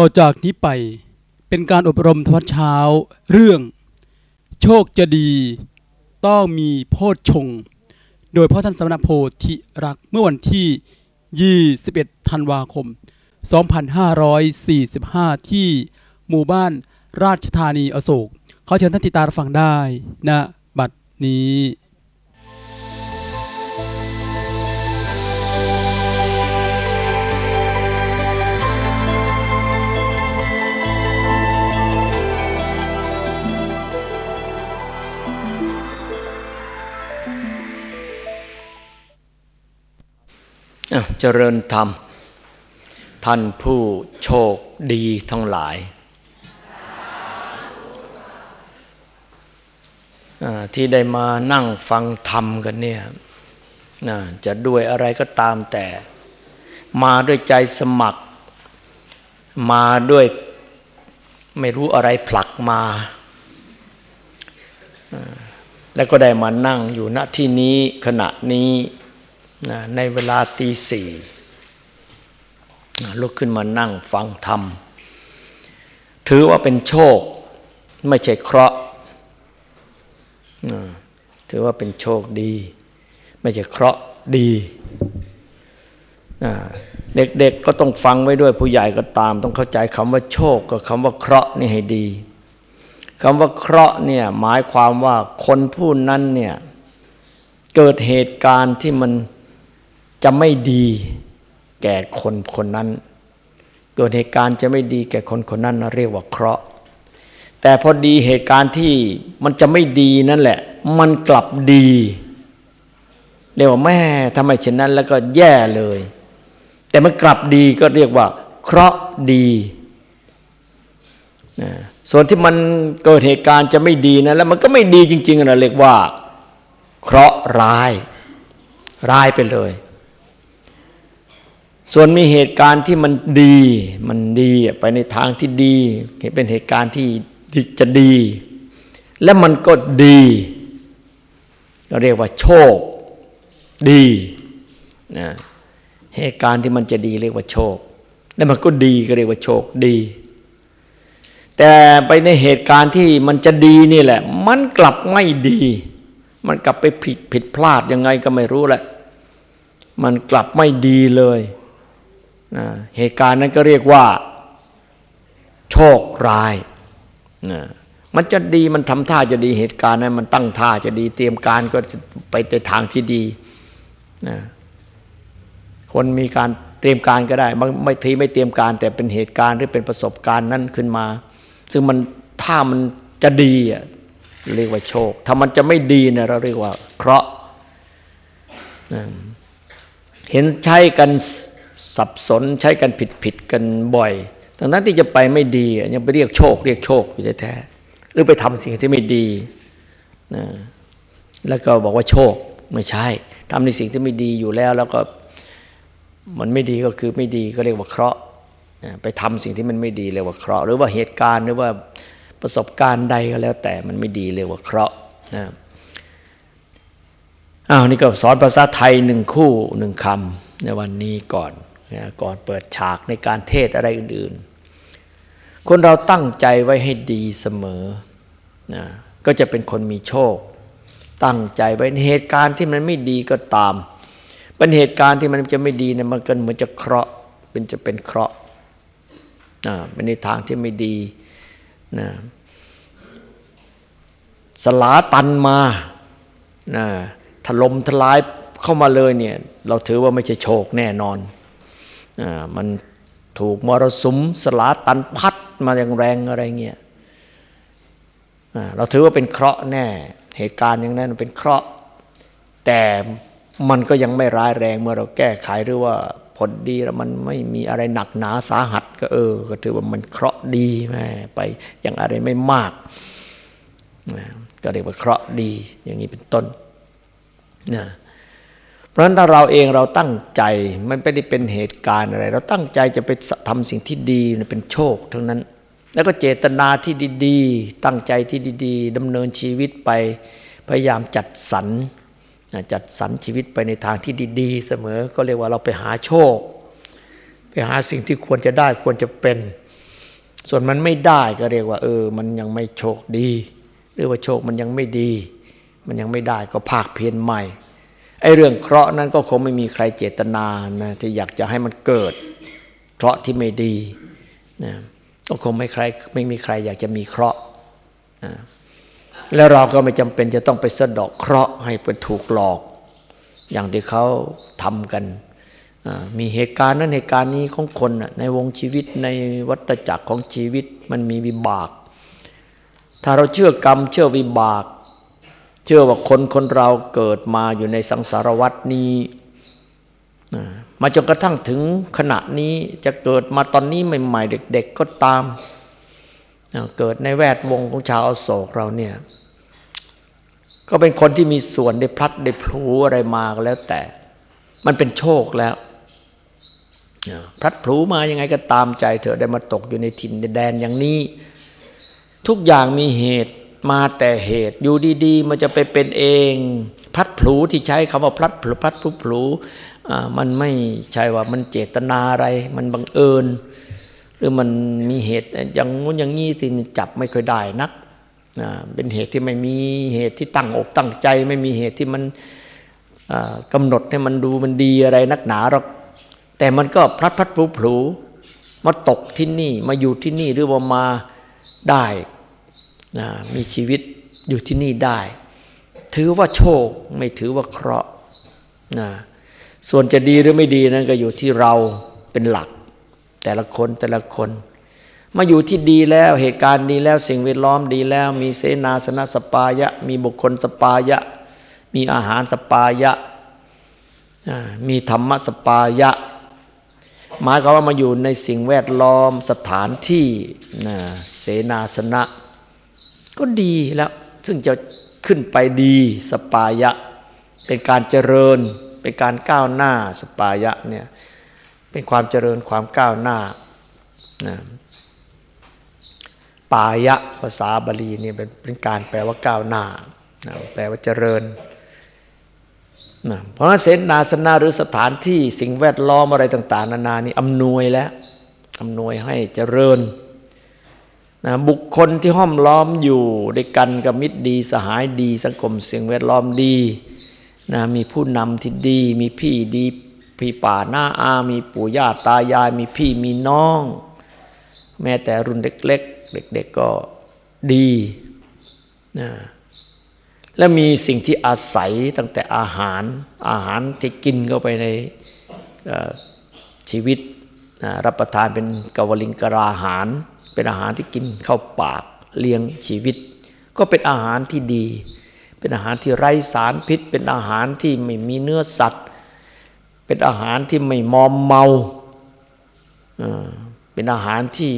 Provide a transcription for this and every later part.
ต่อจากนี้ไปเป็นการอบรมทวัดเช้า เรื่อง โชคจะดี ต้องมีโพชฌงโดยพ่อท่านสมณโพธิรักเมื่อวันที่ 21 ธันวาคม 2545 ที่หมู่บ้านราชธานีอโศก เขาเชิญท่านติดตามฟังได้นะบัดนี้ เจริญธรรม ท่านผู้โชคดีทั้งหลาย ที่ได้มานั่งฟังธรรมกันเนี่ยจะด้วยอะไรก็ตามแต่ มาด้วยใจสมัคร มาด้วยไม่รู้อะไรผลักมาอ่าแล้วก็ได้มานั่งอยู่ณที่นี้ขณะนี้ นะในเวลาตีสี่ลุกขึ้นมานั่งฟังธรรม ถือว่าเป็นโชค ไม่ใช่เคราะห์ถือว่าเป็นโชคดี ไม่ใช่เคราะห์ดีเด็กๆก็ต้องฟังไว้ด้วยผู้ใหญ่ก็ตาม ต้องเข้าใจคำว่าโชคกับคำว่าเคราะห์นี่ให้ดีคำว่าเคราะห์เนี่ยหมายความว่าคนผู้นั้นเนี่ยเกิดเหตุการณ์ที่มัน จะไม่ดีแก่คนคนนั้น เกิดเหตุการณ์จะไม่ดีแก่คนคนนั้นเรียกว่าเคราะห์ แต่พอดีเหตุการณ์ที่มันจะไม่ดีนั่นแหละ มันกลับดีเรียกว่าแม่ทำไมเช่นนั้นแล้วก็แย่เลย แต่มันกลับดีก็เรียกว่า เคราะห์ดีนะส่วนที่มันเกิดเหตุการณ์จะไม่ดีนะแล้วมันก็ไม่ดีจริงๆนะเรียกว่า เคราะห์ร้าย ร้ายไปเลย ส่วนมีเหตุการณ์ที่มันดี มันดีไปในทางที่ดีเป็นเหตุการณ์ที่จะดี และมันก็ดีเราเรียกว่าโชคดีนะเหตุการณ์ที่มันจะดีเรียกว่าโชค และมันก็ดีก็เรียกว่าโชคดี แต่ไปในเหตุการณ์ที่มันจะดีนี่แหละ มันกลับไม่ดี มันกลับไปผิดผิดพลาดยังไงก็ไม่รู้แหละ มันกลับไม่ดีเลย นะเหตุการณ์นั้นก็เรียกว่า โชคร้ายนะมันจะดีมันทำท่าจะดีเหตุการณ์นั้น มันตั้งท่าจะดีเตรียมการก็ไปในทางที่ดีนะคนมีการเตรียมการก็ได้บางไม่ทีไม่เตรียมการ แต่เป็นเหตุการณ์หรือเป็นประสบการณ์นั้นขึ้นมา ซึ่งมันถ้ามันจะดีอะเรียกว่าโชค ถ้ามันจะไม่ดีเนี่ยเราเรียกว่าเคราะห์เห็นใช้กัน สับสนใช้กันผิดผิดกันบ่อยทั้งนั้นที่จะไปไม่ดียังไปเรียกโชค เรียกโชคอยู่แท้ๆหรือไปทำสิ่งที่ไม่ดีนะแล้วก็บอกว่าโชคไม่ใช่ทำในสิ่งที่ไม่ดีอยู่แล้ว แล้วก็มันไม่ดีก็คือไม่ดีก็เรียกว่าเคราะห์ไปทำสิ่งที่มันไม่ดีเรียกว่าเคราะห์หรือว่าเหตุการณ์หรือว่าประสบการณ์ใดก็แล้ว แต่มันไม่ดีเรียกว่าเคราะห์นะอ้าวนี่ก็สอนภาษาไทยหนึ่งคู่หนึ่งคำในวันนี้ก่อน ก่อนเปิดฉากในการเทศอะไรอื่นๆ คนเราตั้งใจไว้ให้ดีเสมอนะก็จะเป็นคนมีโชค ตั้งใจไว้ในเหตุการณ์ที่มันไม่ดีก็ตาม เป็นเหตุการณ์ที่มันจะไม่ดีเนี่ยมันก็เหมือนจะเคราะห์เป็นจะเป็นเคราะห์นะเป็นในทางที่ไม่ดีนะสลาตันมานะถล่มทลายเข้ามาเลยเนี่ยเราถือว่าไม่ใช่โชคแน่นอน มันถูกมรสุมสลาตันพัดมาอย่างแรงอะไรเงี้ยเราถือว่าเป็นเคราะห์แน่ เหตุการณ์อย่างนั้นเป็นเคราะห์ แต่มันก็ยังไม่ร้ายแรงเมื่อเราแก้ไขหรือว่าผลดีแล้วมันไม่มีอะไรหนักหนาสาหัสก็เออ ก็ถือว่ามันเคราะห์ดีแม่ไปอย่างอะไรไม่มาก ก็เรียกว่าเคราะห์ดีอย่างนี้เป็นต้นนะ ราะฉะนั้นถ้าเราเองเราตั้งใจมันไม่ได้เป็นเหตุการณ์อะไร เราตั้งใจจะไปทำสิ่งที่ดีเป็นโชคทั้งนั้น แล้วก็เจตนาที่ดีๆ ตั้งใจที่ดี ๆดำเนินชีวิตไปพยายามจัดสรรจัดสรรชีวิตไปในทางที่ดีๆ เสมอ ก็เรียกว่าเราไปหาโชค ไปหาสิ่งที่ควรจะได้ควรจะเป็น ส่วนมันไม่ได้ก็เรียกว่า เออ มันยังไม่โชคดี หรือว่าโชคมันยังไม่ดี มันยังไม่ได้ก็ภาคเพียรใหม่ ไอ้เรื่องเคราะห์นั้นก็คงไม่มีใครเจตนานะที่อยากจะให้มันเกิด เคราะห์ที่ไม่ดีนะก็คงไม่ใครไม่มีใครอยากจะมีเคราะห์นะแล้วเราก็ไม่จำเป็นจะต้องไปสะดอกเคราะห์ให้เป็นถูกหลอก อย่างที่เขาทำกัน มีเหตุการณ์นั้นเหตุการณ์นี้ของคนในวงชีวิตในวัฏจักรของชีวิตมันมีวิบาก ถ้าเราเชื่อกรรมเชื่อวิบาก เชื่อว่าคนคนเราเกิดมาอยู่ในสังสารวัฏนี้ มาจนกระทั่งถึงขณะนี้จะเกิดมาตอนนี้ใหม่ ๆ เด็ก ๆก็ตาม เกิดในแวดวงของชาวโศกเราเนี่ย ก็เป็นคนที่มีส่วนได้พลัดได้พลูอะไรมาก็แล้วแต่ มันเป็นโชคแล้วพลัดพลูมายังไงก็ตามใจเถอะได้มาตกอยู่ในถิ่นแดนอย่างนี้ ทุกอย่างมีเหตุ มาแต่เหตุอยู่ดีๆ มันจะไปเป็นเอง พลัดพลูที่ใช้คำว่าพลัดพลูพลัดพลูพลูมันไม่ใช่ว่ามันเจตนาอะไรมันบังเอิญ หรือมันมีเหตุอย่างงู้นอย่างนี้สิจับไม่ค่อยได้นักเป็นเหตุที่ไม่มีเหตุที่ตั้งอกตั้งใจ ไม่มีเหตุที่มันกำหนดให้มันดูมันดีอะไรนักหนาหรอกแต่มันก็พลัดพลัดพลูพลูมาตกที่นี่มาอยู่ที่นี่หรือว่ามาได้ มีชีวิตอยู่ที่นี่ได้ ถือว่าโชคไม่ถือว่าเคราะห์นะส่วนจะดีหรือไม่ดีนั้นก็อยู่ที่เราเป็นหลัก แต่ละคนแต่ละคน มาอยู่ที่ดีแล้วเหตุการณ์ดีแล้วสิ่งแวดล้อมดีแล้ว มีเสนาสนะสัปปายะ มีบุคคลสัปปายะ มีอาหารสัปปายะมีธรรมสัปปายะ หมายความว่ามาอยู่ในสิ่งแวดล้อมสถานที่เสนาสนะ ก็ดีแล้ว ซึ่งจะขึ้นไปดีสัปปายะ เป็นการเจริญ เป็นการก้าวหน้าสัปปายะเนี่ยเป็นความเจริญความก้าวหน้านะปายะภาษาบาลีเนี่ยเป็นการแปลว่าก้าวหน้านะแปลว่าเจริญนะเพราะนั่นเสนาสนะหรือสถานที่สิ่งแวดล้อมอะไรต่าง ๆ นานานี่อำนวยแล้วอำนวยให้เจริญ นะบุคคลที่ห้อมล้อมอยู่ด้วยกันกับมิตรดีสหายดี สังคมเสิ่งแวดล้อมดีนะมีผู้นำที่ดี มีพี่ดีพี่ป่าหน้าอา มีปู่ย่าตายาย มีพี่มีน้อง แม้แต่รุ่นเล็กๆ เด็กๆก็ดีนะและมีสิ่งที่อาศัยตั้งแต่อาหารอาหารที่กินเข้าไปในชีวิตรับประทานเป็นกวลิงกราหาร เป็นอาหารที่กินเข้าปากเลี้ยงชีวิต ก็เป็นอาหารที่ดี เป็นอาหารที่ไร้สารพิษ เป็นอาหารที่ไม่มีเนื้อสัตว์ เป็นอาหารที่ไม่มอมเมาเป็นอาหารที่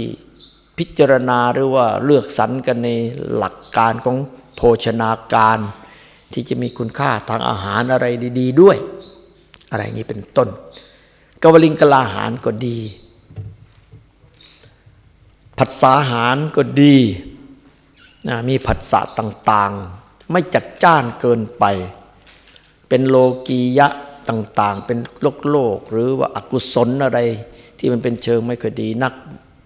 พิจารณาหรือว่าเลือกสรรกันในหลักการของโภชนาการ ที่จะมีคุณค่าทางอาหารอะไรดี ๆ ด้วย อะไรนี้เป็นต้น กวลิงกลาหารก็ดี ผัสสาหารก็ดีนะมีผัสสะต่างๆ ไม่จัดจ้านเกินไป เป็นโลกียะต่างๆ เป็นโลกโลก หรือว่าอากุศลอะไรที่มันเป็นเชิงไม่ค่อยดีนัก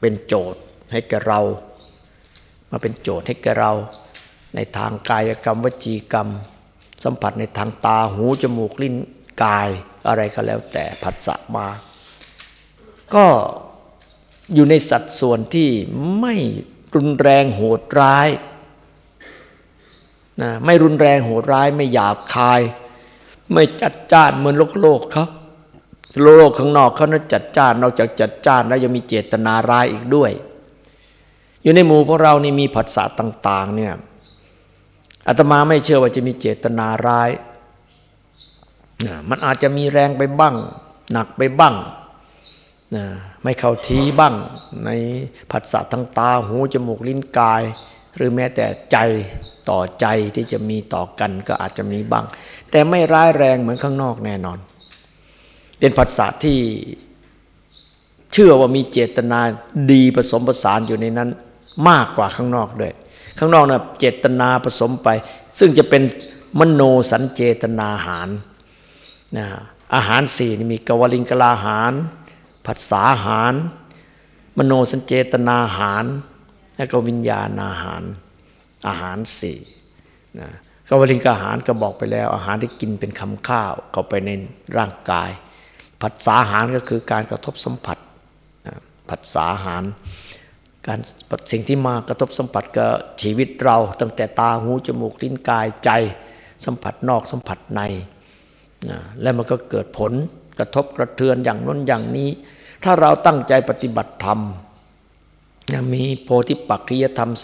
เป็นโจทย์ให้แกเรา มาเป็นโจทย์ให้แกเรา ในทางกายกรรมวจีกรรม สัมผัสในทางตาหูจมูกลิ้นกายอะไรก็แล้วแต่ผัสสะมา ก็ อยู่ในสัดส่วนที่ไม่รุนแรงโหดร้ายนะไม่รุนแรงโหดร้ายไม่หยาบคาย ไม่จัดจ้านเหมือนโลกโลกเขาโลกโลกข้างนอกเขานั้นจัดจ้านนอกจากจัดจ้านแล้วยังมีเจตนาร้ายอีกด้วย อยู่ในหมู่พวกเรานี่มีผัสสะต่าง ๆ เนี่ยอาตมาไม่เชื่อว่าจะมีเจตนาร้ายนะมันอาจจะมีแรงไปบ้าง หนักไปบ้าง นะไม่เข้าทีบ้างในผัสสะทางตาหูจมูกลิ้นกาย หรือแม้แต่ใจต่อใจที่จะมีต่อกันก็อาจจะมีบ้าง แต่ไม่ร้ายแรงเหมือนข้างนอกแน่นอน เป็นภาษาที่เชื่อว่ามีเจตนาดีผสมผสานอยู่ในนั้นมากกว่าข้างนอกด้วย ข้างนอกนะ่ะเจตนาผสมไป ซึ่งจะเป็นมโนสัญเจตนาหารนะอาหารสี่นี่มีกวลิงกลาหาร ผัสสาหาร มโนสัญเจตนาหาร และก็วิญญาณอาหาร อาหารสี่นะกวลิงกอาหารก็บอกไปแล้ว อาหารที่กินเป็นคำข้าวเข้าไปในร่างกาย ผัสสาหารก็คือการกระทบสัมผัสผัสสาหาร การสิ่งที่มากระทบสัมผัสกับชีวิตเรา ตั้งแต่ตาหูจมูกลิ้นกายใจ สัมผัสนอกสัมผัสในนะแล้วมันก็เกิดผลกระทบกระเทือนอย่างน้นอย่างนี้ ถ้าเราตั้งใจปฏิบัติธรรมมีโพธิปักขิยธรรม 37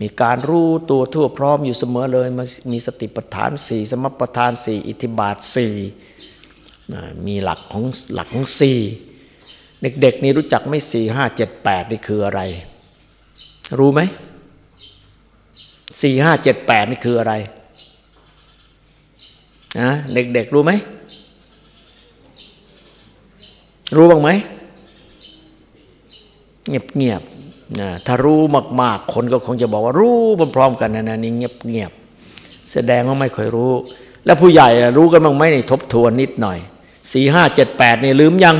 มีการรู้ตัวทั่วพร้อมอยู่เสมอเลย มีสติปัฏฐานสี่สมปัฏฐานสี่อิทธิบาทสี่มีหลักของหลักของสี่เด็กๆนี่รู้จักไม่สี่ห้าเจ็ดแปดนี่คืออะไร รู้ไหมสี่ห้าเจ็ดแปดนี่คืออะไรนะเด็กๆรู้ไหม รู้บ้างไหมเงียบๆนะถ้ารู้มาก ๆ คนก็คงจะบอกว่ารู้พร้อมๆกันนะนี่เงียบๆแสดงว่าไม่ค่อยรู้ แล้วผู้ใหญ่รู้กันบ้างไหมนี่ทบทวนนิดหน่อยสี่ห้าเจ็ดแปดนี่ลืมยัง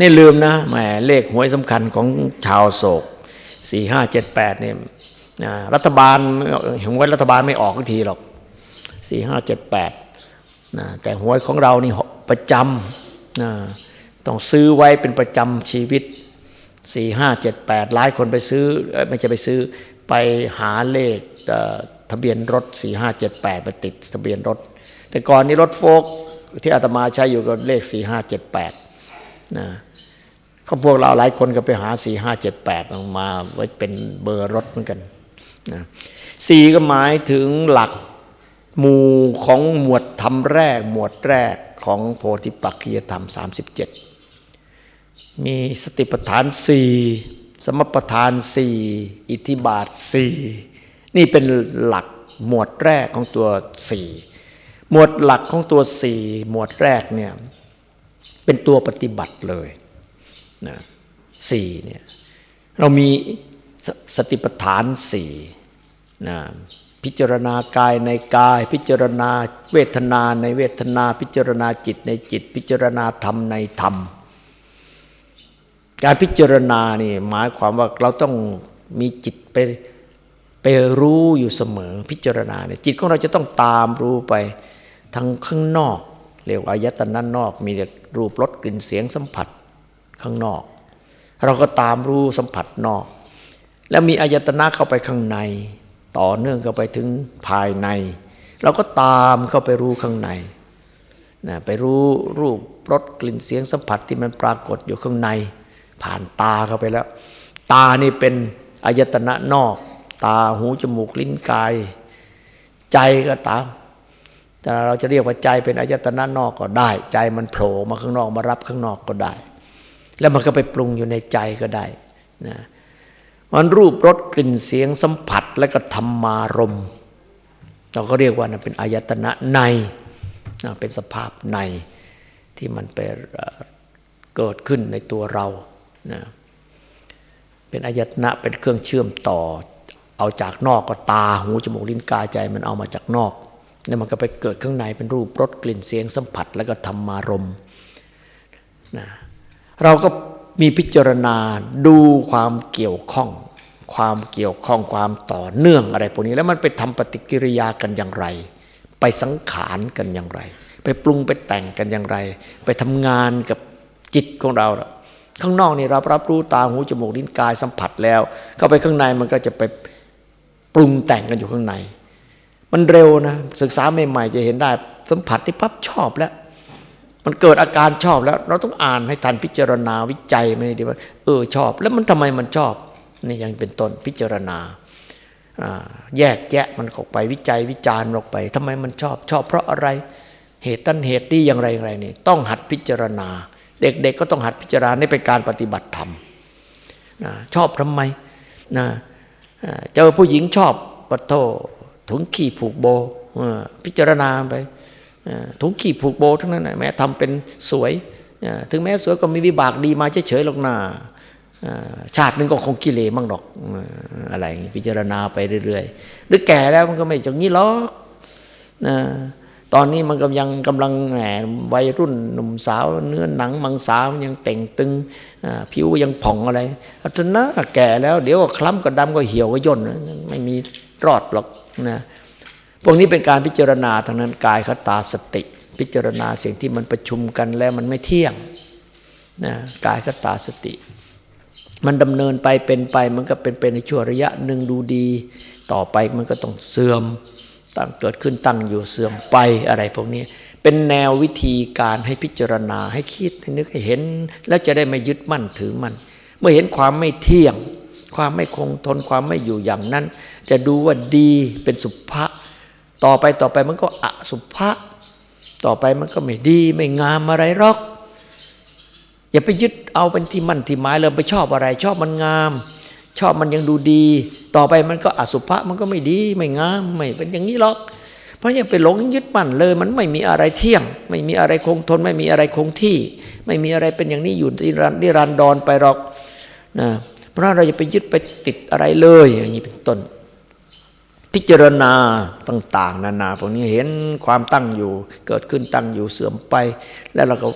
นี่ลืมนะแหมเลขหวยสำคัญของชาวโศกสี่ห้าเจ็ดแปดเนี่ยรัฐบาลหวยรัฐบาลไม่ออกทีหรอกสี่ห้าเจ็ดแปดแต่หวยของเรานี่ประจำ ต้องซื้อไว้เป็นประจำชีวิตสี่ห้าเจ็ดแปดหลายคนไปซื้อไม่จะไปซื้อไปหาเลขทะเบียนรถสี่ห้าเจ็ดแปดไปติดทะเบียนรถ แต่ก่อนนี้รถโฟกที่อาตมาใช้อยู่ก็เลขสี่ห้าเจ็ดแปดนะเขาพวกเราหลายคนก็ไปหาสี่ห้าเจ็ดแปดมาไว้เป็นเบอร์รถเหมือนกันนะสี่ก็หมายถึงหลัก หมู่ของหมวดธรรมแรก หมวดแรกของโพธิปักขียธรรม 37 มีสติปัฏฐานสี่สมปัฏฐานสี่อิทธิบาทสี่นี่เป็นหลักหมวดแรกของตัวสี่หมวดหลักของตัวสี่หมวดแรกเนี่ยเป็นตัวปฏิบัติเลยนะสี่เนี่ยเรามีสสติปัฏฐานสี่นะ พิจารณากายในกาย พิจารณาเวทนาในเวทนา พิจารณาจิตในจิต พิจารณาธรรมในธรรม การพิจารณานี่หมายความว่าเราต้องมีจิตไปไปรู้อยู่เสมอ พิจารณาเนี่ยจิตของเราจะต้องตามรู้ไปทางข้างนอกเรียกว่าอายตนะนอก มีแต่รูปรสกลิ่นเสียงสัมผัสข้างนอก เราก็ตามรู้สัมผัสนอก แล้วมีอายตนะเข้าไปข้างใน ต่อเนื่องเข้าไปถึงภายใน เราก็ตามเข้าไปรู้ข้างในนะไปรู้รูปรสกลิ่นเสียงสัมผัสที่มันปรากฏอยู่ข้างใน ผ่านตาเข้าไปแล้ว ตานี่เป็นอายตนะนอก ตาหูจมูกลิ้นกาย ใจก็ตาม แต่เราจะเรียกว่าใจเป็นอายตนะนอกก็ได้ ใจมันโผล่มาข้างนอกมารับข้างนอกก็ได้ แล้วมันก็ไปปรุงอยู่ในใจก็ได้นะ มันรูปรสกลิ่นเสียงสัมผัสและก็ธรรมารมเราก็เรียกว่านะเป็นอายตนะในนะเป็นสภาพในที่มันไปเกิดขึ้นในตัวเรานะเป็นอายตนะเป็นเครื่องเชื่อมต่อ เอาจากนอกก็ตาหูจมูกลิ้นกายใจมันเอามาจากนอกแล้วมันก็ไปเกิดข้างในเป็นรูปรสกลิ่นเสียงสัมผัส แล้วก็ธรรมารมนะเราก็ มีพิจารณาดูความเกี่ยวข้อง ความเกี่ยวข้องความต่อเนื่องอะไรพวกนี้ แล้วมันไปทำปฏิกิริยากันอย่างไร ไปสังขารกันอย่างไร ไปปรุงไปแต่งกันอย่างไร ไปทำงานกับจิตของเรา ข้างนอกนี่เรารับรู้ตาหูจมูกลิ้นกายสัมผัสแล้ว เข้าไปข้างในมันก็จะไปปรุงแต่งกันอยู่ข้างใน มันเร็วนะศึกษาใหม่ๆจะเห็นได้สัมผัสที่ปั๊บชอบแล้ว มันเกิดอาการชอบแล้ว เราต้องอ่านให้ทันพิจารณาวิจัยไม่ได้ว่า เออชอบ แล้วมันทำไมมันชอบนี่ยังเป็นต้นพิจารณาแยกแยะมันออกไปวิจัยวิจารณ์ออกไปทำไมมันชอบชอบเพราะอะไรเหตุตั้นเหตุดีอย่างไรอย่างไรนี่ต้องหัดพิจารณา เด็กๆกก็ต้องหัดพิจารณานี่เป็นการปฏิบัติธรรมนะชอบทำไมนะเจอผู้หญิงชอบปะโทถุงขี้ผูกโบพิจารณาไป ถุงขี้ผูกโบทั้งนั้นแม้ทำเป็นสวย ถึงแม้สวยก็มีวิบากดีมาเฉยๆหรอกนาชาตินึงก็คงกิเลสมั่งหรอกอะไรพิจารณาไปเรื่อยๆหรือแก่แล้วมันก็ไม่จงนี้หรอกตอนนี้มันกำลังกำลังแหมวัยรุ่นหนุ่มสาว เนื้อหนังมังสาวยังเต่งตึงผิวยังผ่องอะไรอัตนะแก่แล้ว เดี๋ยวก็คล้ำก็ดำก็เหี่ยวก็ย่นไม่มีรอดหรอกนะ พวกนี้เป็นการพิจารณาทางนั้นกายคตาสติ พิจารณาสิ่งที่มันประชุมกันแล้วมันไม่เที่ยงนะกายคตาสติ มันดำเนินไปเป็นไปมันก็เป็นเป็นในช่วงระยะหนึ่งดูดี ต่อไปมันก็ต้องเสื่อมตั้งเกิดขึ้นตั้งอยู่เสื่อมไปอะไรพวกนี้เป็นแนววิธีการให้พิจารณาให้คิดให้นึกให้เห็น แล้วจะได้ไม่ยึดมั่นถือมัน เมื่อเห็นความไม่เที่ยง ความไม่คงทนความไม่อยู่อย่างนั้น จะดูว่าดีเป็นสุภะ ต่อไปต่อไปมันก็อสุภะต่อไปมันก็ไม่ดีไม่งามอะไรหรอก อย่าไปยึดเอาเป็นที่มั่นที่หมายเลยไปชอบอะไร ชอบมันงาม ชอบมันยังดูดี ต่อไปมันก็อสุภะมันก็ไม่ดีไม่งามไม่เป็นอย่างนี้หรอก เพราะยังไปหลงยึดมั่นเลย มันไม่มีอะไรเที่ยง ไม่มีอะไรคงทน ไม่มีอะไรคงที่ ไม่มีอะไรเป็นอย่างนี้อยู่ที่รันที่รันดอนไปหรอกนะเพราะเราจะไปยึดไปติดอะไรเลยอย่างนี้เป็นต้น พิจารณาต่าง ๆ นานาพวกนี้เห็นความตั้งอยู่ เกิดขึ้นตั้งอยู่เสื่อมไป แล้วเราก็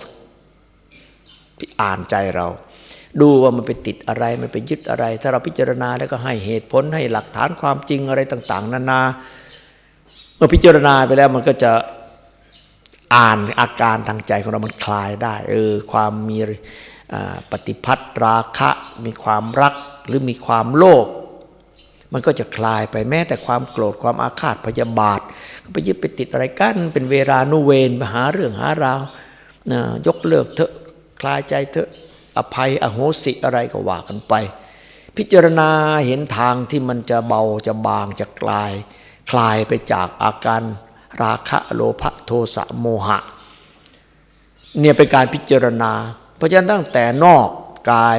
อ่านใจเรา ดูว่ามันไปติดอะไรมันไปยึดอะไร ถ้าเราพิจารณาแล้วก็ให้เหตุผลให้หลักฐานความจริงอะไรต่าง ๆ นานาเมื่อพิจารณาไปแล้วมันก็จะอ่านอาการทางใจของเรามันคลายได้ เออ ความมีปฏิพัทธ์ราคะ มีความรักหรือมีความโลภ มันก็จะคลายไปแม้แต่ความโกรธความอาฆาตพยาบาท ก็ไปยึดไปติดอะไรกันเป็นเวลานุเวนไปหาเรื่องหาราวนะยกเลิกเถอะคลายใจเถอะอภัยอโหสิอะไรก็ว่ากันไป พิจารณาเห็นทางที่มันจะเบาจะบางจะคลาย คลายไปจากอาการราคะโลภโทสะโมหะ เนี่ยเป็นการพิจารณา เพราะฉะนั้นตั้งแต่นอกกาย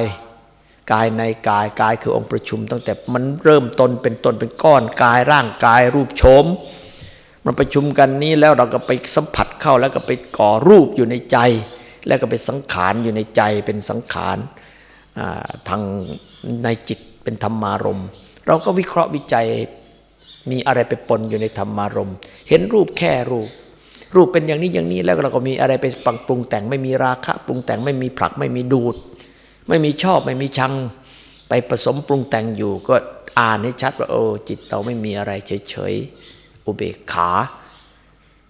กายในกายกายคือองค์ประชุม ตั้งแต่มันเริ่มต้นเป็นต้นเป็นก้อนกายร่างกายรูปโฉมมันประชุมกันนี้แล้วเราก็ไปสัมผัสเข้าแล้วก็ไปก่อรูปอยู่ในใจ แล้วก็ไปสังขารอยู่ในใจเป็นสังขารทางในจิตเป็นธรรมารมเราก็วิเคราะห์วิจัยมีอะไรไปปนอยู่ในธรรมารมเห็นรูปแค่รูป รูปเป็นอย่างนี้อย่างนี้แล้วเราก็มีอะไรไปปังปรุงแต่งไม่มีราคะปรุงแต่งไม่มีผลักไม่มีดูด ไม่มีชอบไม่มีชัง ไปผสมปรุงแต่งอยู่ ก็อ่านให้ชัดว่าโอ้จิตเราไม่มีอะไรเฉยๆอุเบกขา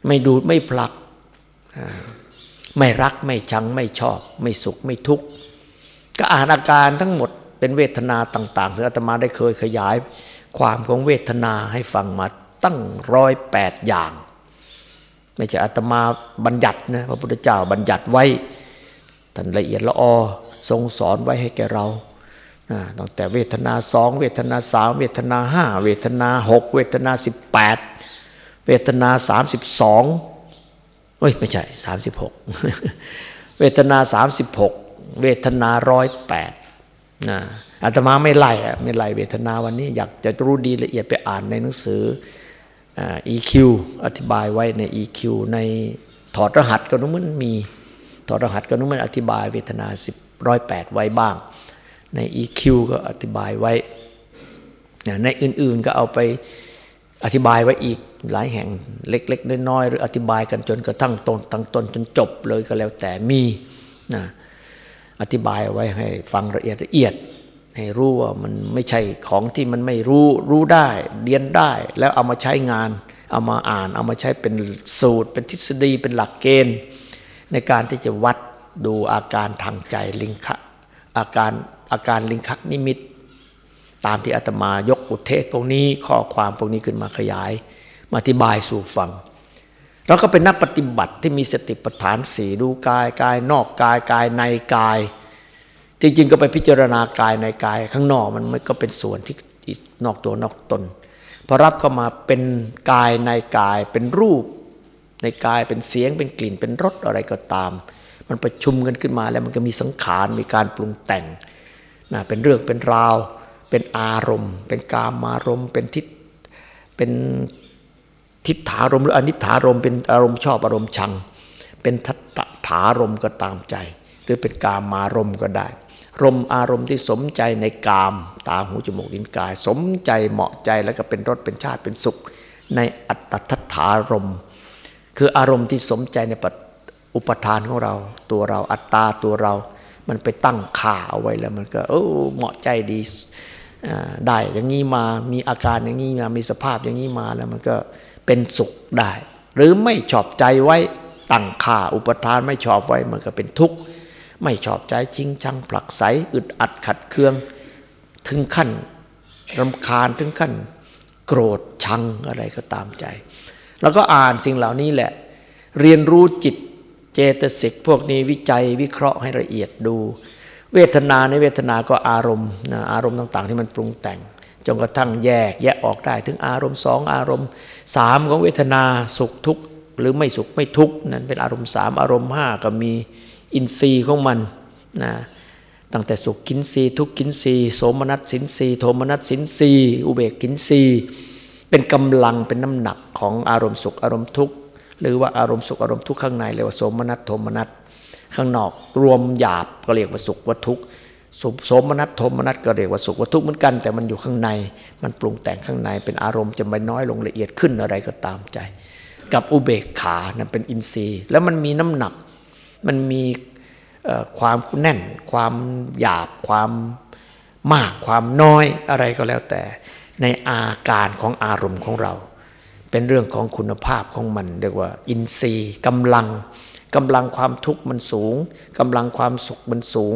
ไม่ดูดไม่ผลัก ไม่รักไม่ชังไม่ชอบ ไม่สุขไม่ทุกข์ก็อ่านอาการทั้งหมดเป็นเวทนาต่าง ๆ ซึ่งอาตมาได้เคยขยายความของเวทนาให้ฟังมาตั้งร้อยแปดอย่าง ไม่ใช่อาตมาบัญญัตินะพระพุทธเจ้าบัญญัติไว้ท่านละเอียดละออ ทรงสอนไว้ให้แก่เราตั้งแต่เวทนาสองเวทนาสามเวทนาห้าเวทนาหกเวทนาสิบแปดเวทนาสามสิบสองเฮ้ยไม่ใช่สามสิบหกเวทนาสามสิบหกเวทนาร้อยแปดนะอาตมาไม่ไล่ไม่ไล่เวทนาวันนี้อยากจะรู้ดีละเอียดไปอ่านในหนังสือ EQ อธิบายไว้ใน EQ ในถอดรหัสก็นู้มันมี ถอดรหัสก็นู้มันอธิบายเวทนาสิบ ร้อยแปดไว้บ้าง ใน EQ ก็อธิบายไว้ ในอื่นๆก็เอาไปอธิบายไว้อีกหลายแห่งเล็ก ๆ น้อยๆหรืออธิบายกันจนกระทั่งตนตั้งตนจนจบเลยก็แล้วแต่มีนะอธิบายไว้ให้ฟังละเอียดละเอียด ให้รู้ว่ามันไม่ใช่ของที่มันไม่รู้รู้ได้เรียนได้ แล้วเอามาใช้งาน เอามาอ่าน เอามาใช้เป็นสูตร เป็นทฤษฎีเป็นหลักเกณฑ์ ในการที่จะวัด ดูอาการทางใจลิงคะอาการอาการลิงคะนิมิต ตามที่อาตมายกอุเทศพวกนี้ข้อความพวกนี้ขึ้นมาขยาย มาอธิบายสู่ฟังเราก็เป็นนักปฏิบัติที่มีสติปัฏฐานสีดูกายกายนอกกายกายในกาย จริงๆก็ไปพิจารณากายในกาย ข้างนอกมันก็เป็นส่วนที่นอกตัวนอกตนพอรับเข้ามาเป็นกายในกายเป็นรูป ในกายเป็นเสียงเป็นกลิ่นเป็นรสอะไรก็ตาม มันประชุมกันขึ้นมาแล้วมันก็มีสังขารมีการปรุงแต่งนะเป็นเรื่องเป็นราว เป็นอารมณ์ เป็นกามารมณ์ เป็นทิศเป็นทิฏฐารมหรืออนิถารมเป็นอารมณ์ชอบอารมณ์ชัง เป็นทัตถารมก็ตามใจ หรือเป็นกามารมก็ได้ รมอารมณ์ที่สมใจในกาม ตาหูจมูกลิ้นกาย สมใจเหมาะใจแล้วก็เป็นรสเป็นชาติเป็นสุข ในอัตตทัตถารมคืออารมณ์ที่สมใจใน อุปทานของเรา ตัวเราอัตตาตัวเรา มันไปตั้งขาเอาไว้แล้วมันก็ เออเหมาะใจดีได้อย่างนี้มามีอาการอย่างนี้มามีสภาพอย่างนี้มาแล้วมันก็เป็นสุขได้ หรือไม่ชอบใจไว้ตั้งขาอุปทานไม่ชอบไว้มันก็เป็นทุกข์ไม่ชอบใจจริงจังผลักไสอึดอัดขัดเคือง ถึงขั้นรำคาญถึงขั้น โกรธชังอะไรก็ตามใจ แล้วก็อ่านสิ่งเหล่านี้แหละ เรียนรู้จิต เจตสิกพวกนี้วิจัยวิเคราะห์ให้ละเอียดดู เวทนาในเวทนาก็อารมณ์นะอารมณ์ต่างๆ ที่มันปรุงแต่งจนกระทั่งแยกแยกออกได้ถึงอารมณ์สองอารมณ์สามของเวทนาสุขทุกข์หรือไม่สุขไม่ทุกข์นั่นเป็นอารมณ์สามอารมณ์ห้าก็มีอินทรีย์ของมันนะตั้งแต่สุขกินรีทุกกินรีโสมนัสสินรีโทมนัสสินรีอุเบกกินรีเป็นกำลังเป็นน้ำหนักของอารมณ์สุขอารมณ์ทุกข์ หรือว่าอารมณ์สุขอารมณ์ทุกข์ข้างในเรียกว่าโสมนัสโทมนัสข้างนอกรวมหยาบก็เรียกว่าสุขวัตทุกข์โสมนัสโทมนัสก็เรียกว่าสุขวัตทุกข์เหมือนกัน แต่มันอยู่ข้างใน มันปรุงแต่งข้างในเป็นอารมณ์จะไม่น้อยลงละเอียดขึ้นอะไรก็ตามใจ กับอุเบกขานั่นเป็นอินทรีย์ แล้วมันมีน้ำหนัก มันมีความแน่น ความหยาบความมากความน้อยอะไรก็แล้วแต่ ในอาการของอารมณ์ของเรา เป็นเรื่องของคุณภาพของมันเรียกว่า อินทรีย์กำลังกำลังความทุกข์มันสูงกำลังความสุขมันสูง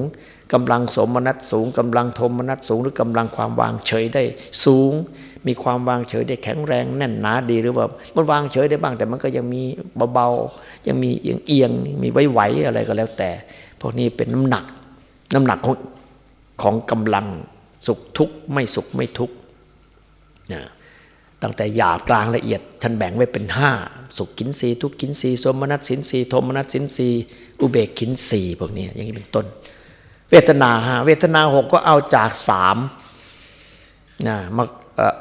กำลังสมนัตสูงกำลังโทมนัตสูง หรือกำลังความวางเฉยได้สูง มีความวางเฉยได้แข็งแรงแน่นหนาดีหรือว่ามันวางเฉยได้บ้าง แต่มันก็ยังมีเบาๆยังมีเอียงเอียงมีไหวๆอะไรก็แล้วแต่ พวกนี้เป็นน้ำหนัก น้ำหนักของของกำลังสุขทุกข์ไม่สุขไม่ทุกข์นะ ตั้งแต่หยาบกลางละเอียดท่านแบ่งไว้เป็นห้าสุขกินสีทุกกินสีสมนัตสินสีโทมนัตสินสีอุเบกขินสีพวกนี้อย่างนี้เป็นต้น เวทนาฮะเวทนาหกก็เอาจากสามนะมา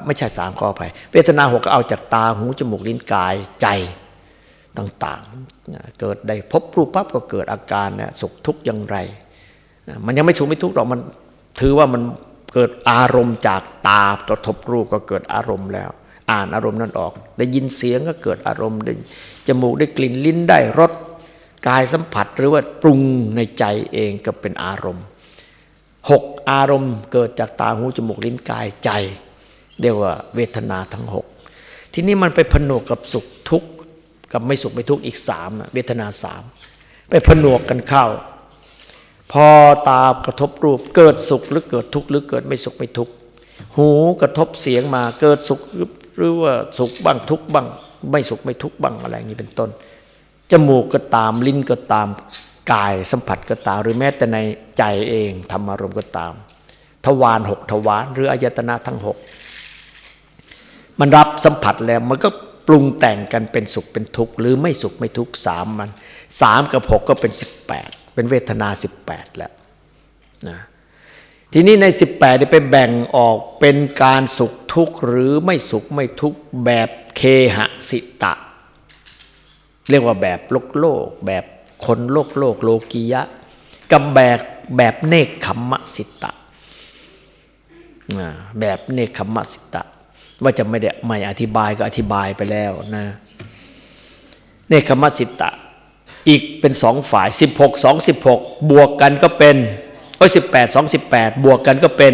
ไม่ใช่สามข้อไปเวทนาหกก็เอาจากตาหูจมูกลิ้นกายใจต่างๆ เกิดได้พบรูปปั๊บก็เกิดอาการนะสุขทุกข์อย่างไร มันยังไม่สุขไม่ทุกข์หรอกมันถือว่ามันเกิดอารมณ์จากตาตัวทบรูปก็เกิดอารมณ์แล้ว อ่านอารมณ์นั้นออก ได้ยินเสียงก็เกิดอารมณ์ได้จมูกได้กลิ่นลิ้นได้รสกายสัมผัสหรือว่าปรุงในใจเองก็เป็นอารมณ์หกอารมณ์เกิดจากตาหูจมูกลิ้นกายใจ เรียกว่าเวทนาทั้งหกทีนี้มันไปผนวกกับสุขทุกข์กับไม่สุขไม่ทุกข์อีกสามเวทนาสามไปผนวกกันเข้า พอตากระทบรูปเกิดสุขหรือเกิดทุกข์หรือเกิดไม่สุขไม่ทุกข์หูกระทบเสียงมาเกิดสุข หรือว่าสุขบ้างทุกบ้าง ไม่สุขไม่ทุกบ้างอะไรอย่างนี้เป็นต้น จมูกก็ตามลิ้นก็ตามกายสัมผัสก็ตาม หรือแม้แต่ในใจเองธรรมารมณ์ก็ตาม ทวารหกทวารหรืออายตนะทั้งหกมันรับสัมผัสแล้วมันก็ปรุงแต่งกันเป็นสุขเป็นทุกข์หรือไม่สุขไม่ทุกข์สามมันสามกับหกก็เป็นสิบแปดเป็นเวทนาสิบแปดแล้วนะ ทีนี้ในสิบแปดไปแบ่งออกเป็นการสุขทุกข์หรือไม่สุขไม่ทุกข์แบบเคหสิตะ เรียกว่าแบบโลกโลก แบบคนโลกโลกโลกียะ กับแบบแบบเนคขมมสิตะแบบเนคขมมสิตะ ว่าจะไม่ได้ไม่อธิบายก็อธิบายไปแล้วนะเนคขมสิตะ อีกเป็นสองฝ่าย 16 2 16 บวกกันก็เป็น โอ้ยสิบแปดสองสิบแปดบวกกันก็เป็น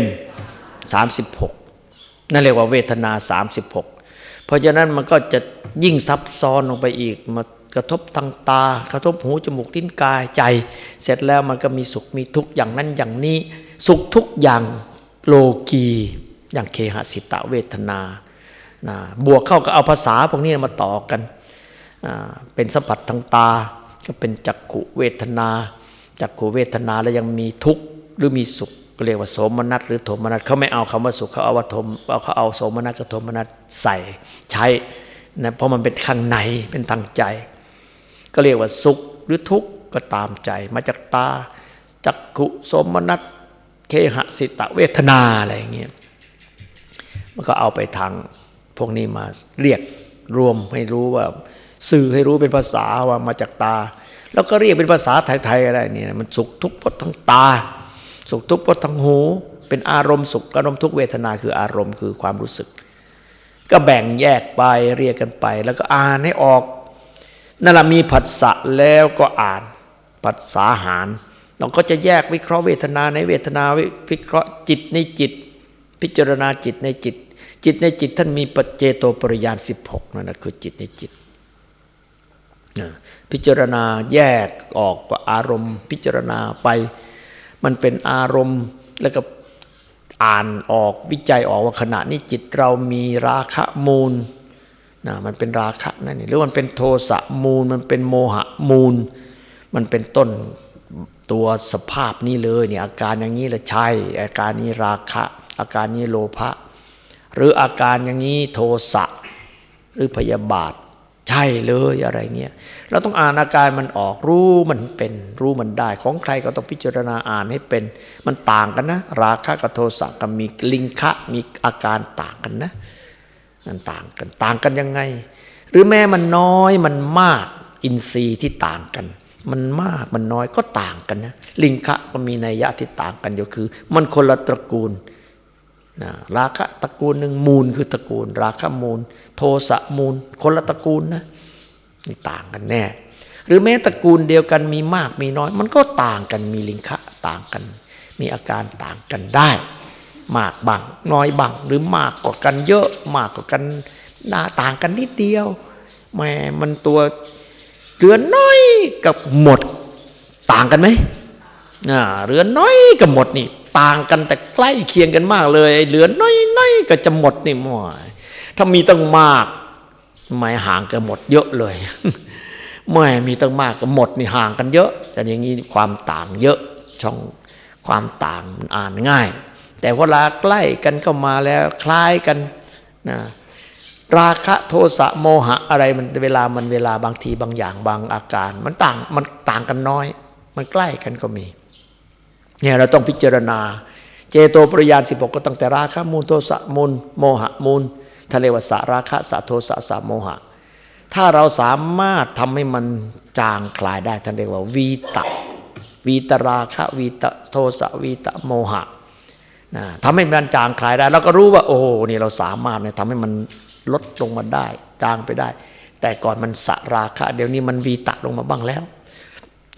36นั่นเรียกว่าเวทนา36เพราะฉะนั้นมันก็จะยิ่งซับซ้อนลงไปอีกมากระทบทางตา กระทบหูจมูกลิ้นกายใจ เสร็จแล้วมันก็มีสุขมีทุกข์อย่างนั้นอย่างนี้ สุขทุกอย่างโลกีอย่างเคหสิตะเวทนานะบวกเข้าก็เอาภาษาพวกนี้มาต่อกัน เป็นสัมผัสทางตา ก็เป็นจักขุเวทนา จักขุเวทนาแล้วยังมีทุกข์ หรือมีสุขก็เรียกว่าโสมนัสหรือโทมนัสเขาไม่เอาคำว่าสุขเขาเอาว่าโทมเขาเอาโสมนัสกับโทมนัสใส่ใช้นะเพราะมันเป็นข้างในเป็นทางใจ ก็เรียกว่าสุขหรือทุกข์ก็ตามใจ มาจากตาจักขุโสมนัสเคหสิตะเวทนาอะไรอย่างเงี้ยมันก็เอาไปทางพวกนี้มาเรียกรวมให้รู้ว่า สื่อให้รู้เป็นภาษาว่ามาจากตา แล้วก็เรียกเป็นภาษาไทยๆอะไรนี่มันสุขทุกข์เพราะทั้งตา สุขทุกข์เพราะทั้งหู เป็นอารมณ์สุขอารมณ์ทุกเวทนาคืออารมณ์คือความรู้สึก ก็แบ่งแยกไปเรียกกันไป แล้วก็อ่านให้ออกนั่นแหละมีผัสสะแล้วก็อ่านผัสสาหารเราก็จะแยกวิเคราะห์เวทนาในเวทนาวิเคราะห์จิตในจิต พิจารณาจิตในจิต จิตในจิตท่านมีปัจเจโตปริยาน16นั่นนะคือจิตในจิตพิจารณาแยกออกอารมณ์ พิจารณาไป มันเป็นอารมณ์แล้วก็อ่านออกวิจัยออกว่าขณะนี้จิตเรามีราคะมูลนะมันเป็นราคะนั่นนี่หรือมันเป็นโทสะมูล มันเป็นโมหะมูล มันเป็นต้นตัวสภาพนี้เลยเนี่ยอาการอย่างนี้ละใช่อาการนี้ราคะ อาการนี้โลภะหรืออาการอย่างนี้โทสะหรือพยาบาท ใช่เลยอะไรเงี้ยเราต้องอ่านอาการมันออกรู้มันเป็นรู้มันได้ ของใครก็ต้องพิจารณาอ่านให้เป็น มันต่างกันนะ ราคะกับโทสะกับมีลิงคะมีอาการต่างกันนะมันต่างกันต่างกันยังไง หรือแม้มันน้อยมันมากอินทรีย์ที่ต่างกัน มันมากมันน้อยก็ต่างกันนะลิงคะก็มีนัยยะที่ต่างกันอยู่คือ มันคนละตระกูล นะราคะตระกูลหนึ่งมูลคือตระกูล ราคะมูล โทสะมูล คนละตระกูลนะนี่ต่างกันแน่ หรือแม้ตระกูลเดียวกันมีมากมีน้อย มันก็ต่างกันมีลิงคะต่างกัน มีอาการต่างกันได้ มากบางน้อยบางหรือมากกว่ากันเยอะมากกว่ากันหน้าต่างกันนิดเดียวแม่มันตัวเรือน้อยกับหมดต่างกันไหมเรือน้อยกับหมดนี่ ต่างกันแต่ใกล้เคียงกันมากเลย เหลือน้อยๆก็จะหมดนี่มั่วถ้ามีตั้งมากไม่ห่างกันหมดเยอะเลยไม่มีตั้งมากก็หมดนี่ห่างกันเยอะ แต่อย่างนี้ความต่างเยอะช่องความต่างมันอ่านง่าย แต่เวลาใกล้กันเข้ามาแล้วคล้ายกันนะราคะโทสะโมหะอะไรมันเวลามันเวลาบางทีบางอย่างบางอาการ มันต่างมันต่างกันน้อย มันใกล้กันก็มี เนี่ยเราต้องพิจารณา เจโตปริยานสิบก็ตั้งแต่ราคะมูลโทสะมูลโมหะมูลทะเลวสาราคะสะโทสะสะโมหะ ถ้าเราสามารถทำให้มันจางคลายได้ท่านเรียกว่าวีตะวีตราคะวีตะโทสะวีตะโมหะนะทำให้มันจางคลายได้เราก็รู้ว่า โอ้นี่เราสามารถเนี่ยทำให้มันลดลงมาได้ จางไปได้ แต่ก่อนมันสราคะ เดี๋ยวนี้มันวีตะลงมาบ้างแล้ว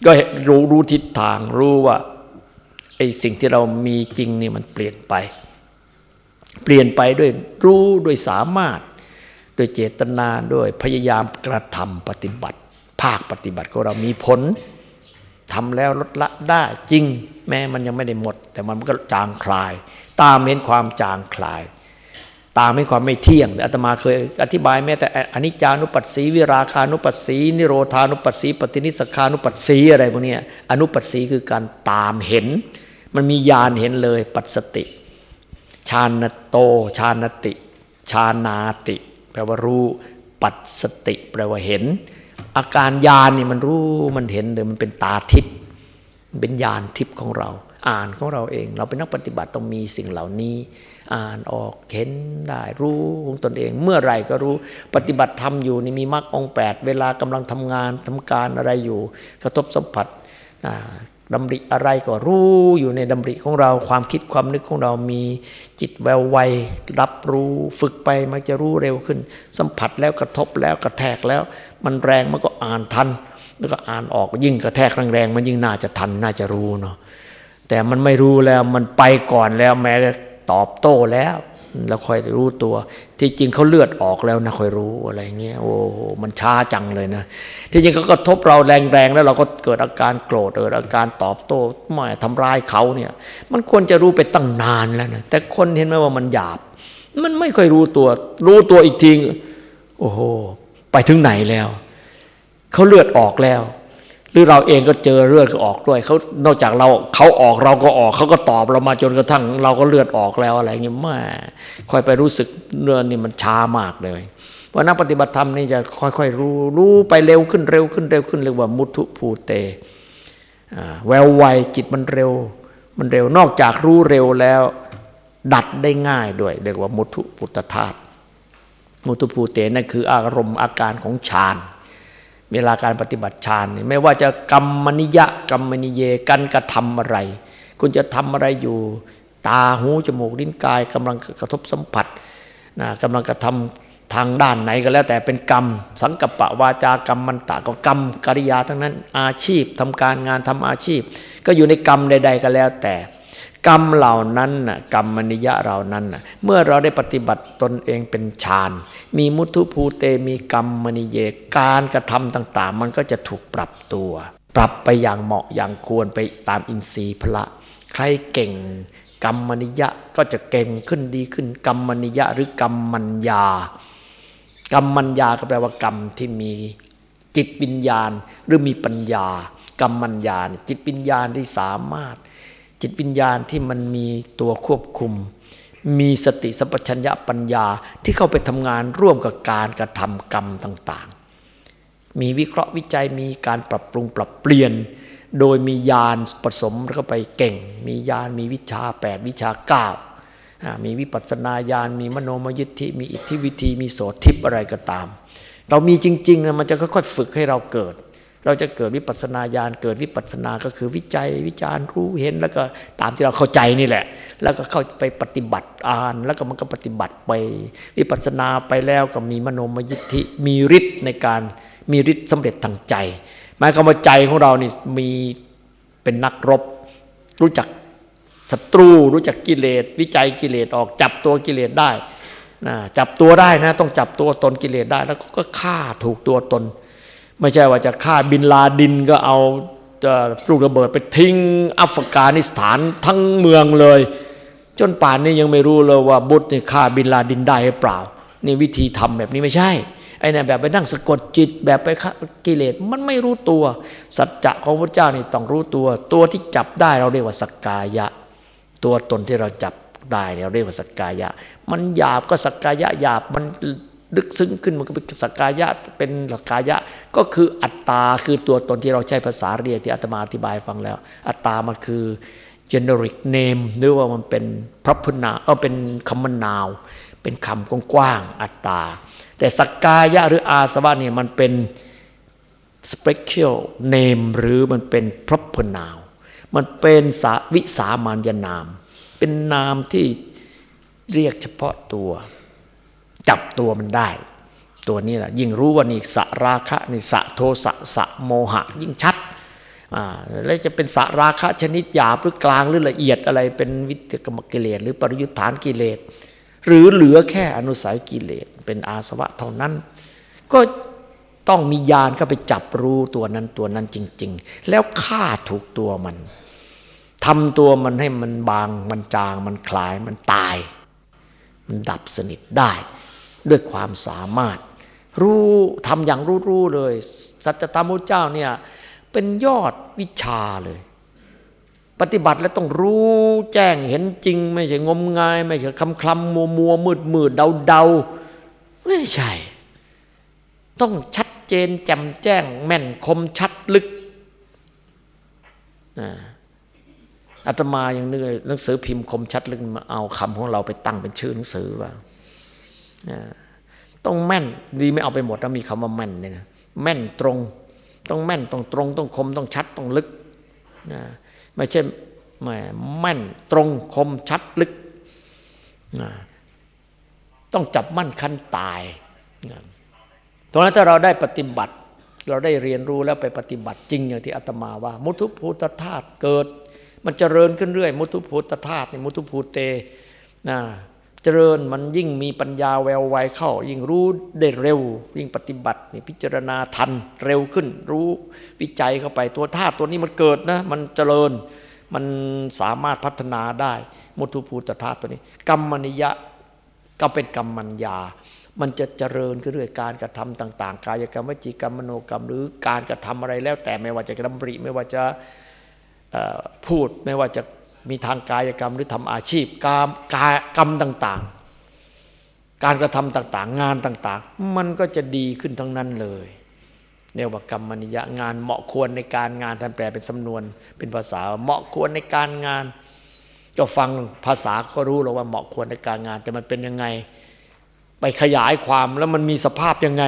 ก็รู้รู้ทิศทางรู้ว่า ไอ้สิ่งที่เรามีจริงนี่มันเปลี่ยนไป เปลี่ยนไปด้วยรู้ด้วยสามารถด้วยเจตนาด้วยพยายามกระทำปฏิบัติ ภาคปฏิบัติของเรามีผลทำแล้วลดละได้จริง แม้มันยังไม่ได้หมด แต่มันก็จางคลาย ตามเห็นความจางคลาย ตามเห็นความไม่เที่ยงอาตมาเคยอธิบายแม้แต่อนิจจานุปัสสีวิราคานุปัสสีนิโรธานุปัสสีปฏินิสขานุปัสสีอะไรพวกนี้อนุปัสสีคือการตามเห็น มันมีญาณเห็นเลย ปัสติ ชาณโต ชาณติ ชานาติ แปลว่ารู้ ปัสติ แปลว่าเห็น อาการญาณนี่มันรู้มันเห็นเลยมันเป็นตาทิพย์เป็นญาณทิพย์ของเรา อ่านของเราเอง เราเป็นนักปฏิบัติต้องมีสิ่งเหล่านี้ อ่านออกเห็นได้รู้ของตนเอง เมื่อไรก็รู้ปฏิบัติธรรมอยู่นี่มีมรรคองแปดเวลากำลังทำงานทำการอะไรอยู่ กระทบสัมผัส ดำริอะไรก็รู้อยู่ในดำริของเราความคิดความนึกของเรามีจิตแววไวรับรู้ฝึกไปมันจะรู้เร็วขึ้น สัมผัสแล้วกระทบแล้วกระแทกแล้ว มันแรงมันก็อ่านทัน แล้วก็อ่านออกยิ่งกระแทกแรงๆมันยิ่งน่าจะทันน่าจะรู้เนาะแต่มันไม่รู้แล้วมันไปก่อนแล้วแม้ตอบโต้แล้ว แล้วค่อยรู้ตัว ที่จริงเขาเลือดออกแล้วนะค่อยรู้อะไรเงี้ยโอ้มันช้าจังเลยนะ ที่จริงเขาก็ทบเราแรงๆแล้วเราก็เกิดอาการโกรธเกิดอาการตอบโต้ไม่ทำร้ายเขาเนี่ย มันควรจะรู้ไปตั้งนานแล้วนะแต่คนเห็นไหมว่ามันหยาบ มันไม่ค่อยรู้ตัว รู้ตัวอีกทีโอ้โหไปถึงไหนแล้วเขาเลือดออกแล้ว รือเราเองก็เจอเลือดก็ออกด้วยเขานอกจากเราเขาออกเราก็ออกเขาก็ตอบเรามาจนกระทั่ง เราก็เลือดออกแล้วอะไรเงี้ยมาค่อยไปรู้สึกเนื้อนี่มันช้ามากเลยเพราะนักปฏิบัติธรรมนี่จะค่อยๆรู้รู้ไปเร็วขึ้นเร็วขึ้นเร็วขึ้นเรียกว่ามุทุภูเตแววไวจิตมันเร็ว มันเร็วนอกจากรู้เร็วแล้ว ดัดได้ง่ายด้วยเรียกว่ามุทุปุตธาตุมุทุภูเตนั่นคืออารมณ์อาการของฌาน เวลาการปฏิบัติฌานไม่ว่าจะกรรมนิยะกรรมนิเยกันกระทำอะไร คุณจะทำอะไรอยู่ ตาหูจมูกลิ้นกายกำลังกระทบสัมผัสนะกำลังกระทำทางด้านไหนก็แล้ว แต่เป็นกรรม สังกัปปะวาจากรรมมันตะก็กรรมกิริยาทั้งนั้นอาชีพทำการงานทำอาชีพ ก็อยู่ในกรรมใด ๆ ก็แล้วแต่ กรรมเหล่านั้นน่ะกรรมมนิยะเหล่านั้นน่ะเมื่อเราได้ปฏิบัติตนเองเป็นฌานมีมุทุภูเตมีกรรมมนิเยการกระทำต่าง ๆ มันก็จะถูกปรับตัว ปรับไปอย่างเหมาะอย่างควรไปตามอินทรีย์พละ ใครเก่งกรรมมนิยะก็จะเก่งขึ้นดีขึ้นกรรมมนิยะหรือกรรมมัญญากรรมมัญญาก็แปลว่ากรรมที่มีจิตวิญญาณหรือมีปัญญากรรมมัญญาจิตวิญญาณที่สามารถ จิตวิญญาณที่มันมีตัวควบคุม มีสติสัพพัญญะปัญญาที่เข้าไปทำงานร่วมกับการกระทำกรรมต่างๆ มีวิเคราะห์วิจัยมีการปรับปรุงปรับเปลี่ยน โดยมียานผสมเข้าไปเก่ง มียานมีวิชา 8 วิชา 9 มีวิปัสสนาญาณมีมโนมยิทธิ มีอิทธิวิธี มีโสทิปอะไรก็ตาม เรามีจริงๆนะมันจะค่อยๆฝึกให้เราเกิด เราจะเกิดวิปัสนาญาณเกิดวิปัสนาก็คือวิจัยวิจารณ์รู้เห็น แล้วก็ตามที่เราเข้าใจนี่แหละ แล้วก็เข้าไปปฏิบัติอ่าน แล้วก็มันก็ปฏิบัติไป วิปัสสนาไปแล้วก็มีมโนมยิทธิมีฤทธิ์ในการมีฤทธิ์สำเร็จทางใจหมายความว่าใจของเรานี่มีเป็นนักรบ รู้จักศัตรู รู้จักกิเลสวิจัยกิเลสออกจับตัวกิเลสได้นะจับตัวได้นะ ต้องจับตัวตนกิเลสได้ แล้วก็ฆ่าถูกตัวตน ไม่ใช่ว่าจะฆ่าบินลาดินก็เอาลูกระเบิดไปทิ้งอัฟกานิสถานทั้งเมืองเลย จนป่านนี้ยังไม่รู้เลยว่าบุตรฆ่าบินลาดินได้หรือเปล่า นี่วิธีทำแบบนี้ไม่ใช่ไอ้เนี่ยแบบไปนั่งสะกดจิตแบบไปกิเลสมันไม่รู้ตัว สัจจะของพระเจ้านี่ต้องรู้ตัว ตัวที่จับได้เราเรียกว่าสกกายะ ตัวตนที่เราจับได้เราเรียกว่าสกกายะ มันหยาบก็สกกายะหยาบมัน ลึกซึ้งขึ้นมันก็เป็นสกายะเป็นสกกายะ ก็คืออัตตาคือตัวตนที่เราใช้ภาษาเรียกที่อาตมาอธิบายฟังแล้ว อัตตามันคือ generic name หรือว่ามันเป็นพระพุนาเออเป็นคำนาว เป็นคำกว้างๆอัตตา แต่สกกายะหรืออาสวะเนี่ยมันเป็น special name หรือมันเป็น proper noun มันเป็นสวิสามัญนาม เป็นนามที่เรียกเฉพาะตัว จับตัวมันได้ ตัวนี้แหละยิ่งรู้ว่านี่สราคะนี่สะโทสะสะโมหะ ยิ่งชัดแล้วจะเป็นสราคะชนิดหยาบหรือกลางหรือละเอียดอะไรเป็นวิตกรรมกิเลสหรือปริยุทธานกิเลสหรือเหลือแค่อนุสัยกิเลสเป็นอาสวะเท่านั้น ก็ต้องมียานเข้าไปจับรู้ตัวนั้นตัวนั้นจริง ๆ แล้วฆ่าถูกตัวมันทำตัวมันให้มันบางมันจางมันคลายมันตาย มันดับสนิทได้ ด้วยความสามารถ รู้ทำอย่างรู้ๆเลย สัจธรรมพระเจ้าเนี่ยเป็นยอดวิชาเลย ปฏิบัติแล้วต้องรู้แจ้งเห็นจริง ไม่ใช่งมงาย ไม่ใช่คำคลำมัวมัวมืดมืดเดาเดาไม่ใช่ ต้องชัดเจนแจ่มแจ้ง แม่นคมชัดลึกอาตมาอย่างนึกหนังสือพิมพ์คมชัดลึกมาเอาคำของเราไปตั้งเป็นชื่อหนังสือว่า ต้องแม่นดีไม่เอาไปหมดแล้วมีคำว่าแม่นเนี่ยนะแม่นตรง ต้องแม่นต้องตรง ต้องคมต้องชัดต้องลึกนะไม่ใช่แม่แม่นตรงคมชัดลึกต้องจับมั่นคันตายตรงนั้นถ้าเราได้ปฏิบัติ เราได้เรียนรู้แล้วไปปฏิบัติจริงอย่างที่อาตมาว่า มุทุภูตธาตุเกิด มันเจริญขึ้นเรื่อย มุทุภูตธาตุในมุทุภูเตนะ จริญมันยิ่งมีปัญญาแววไวเข้า ยิ่งรู้ได้เร็ว ยิ่งปฏิบัตินี่พิจารณาทันเร็วขึ้น รู้วิจัยเข้าไปตัวธาตุตัวนี้มันเกิดนะมันเจริญมันสามารถพัฒนาได้มุทุภูตธาตุตัวนี้ กรรมนิยะก็เป็นกรรมมัญญา มันจะเจริญขึ้นเรื่อยการกระทำต่าง ๆ กายกรรมวจีกรรมมโนกรรม หรือการกระทำอะไรแล้วแต่ไม่ว่าจะดำริไม่ว่าจะพูดไม่ว่าจะ มีทางกายกรรมหรือทำอาชีพกรรมกรรมต่างๆ การกระทำต่างๆ งานต่างๆ มันก็จะดีขึ้นทั้งนั้นเลยเรียกว่ากรรมนิยะงานเหมาะควรในการงานท่านแปลเป็นสำนวน เป็นภาษาเหมาะควรในการงาน ก็ฟังภาษาก็รู้แล้วว่าเหมาะควรในการงาน แต่มันเป็นยังไง ไปขยายความแล้วมันมีสภาพยังไง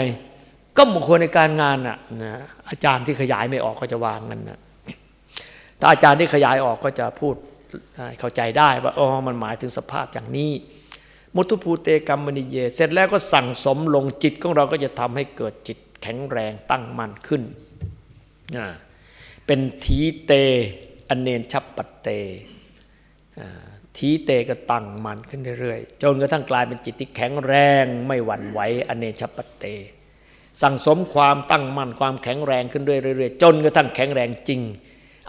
ก็เหมาะควรในการงานอะนะอาจารย์ที่ขยายไม่ออกก็จะวางกันนะถ้าอาจารย์ที่ขยายออกก็จะพูด เข้าใจได้ว่าอ๋อมันหมายถึงสภาพอย่างนี้ มุทุภูเตกรรมนิเย เสร็จแล้วก็สั่งสมลงจิตของเราก็จะทำให้เกิดจิตแข็งแรงตั้งมั่นขึ้นเป็นทีเตอเนนชับปัตเตทีเตก็ตั้งมันขึ้นเรื่อยๆจนกระทั่งกลายเป็นจิตที่แข็งแรงไม่หวั่นไหวอเนชับปัตเต สั่งสมความตั้งมั่นความแข็งแรงขึ้นเรื่อยๆจนกระทั่งแข็งแรงจริง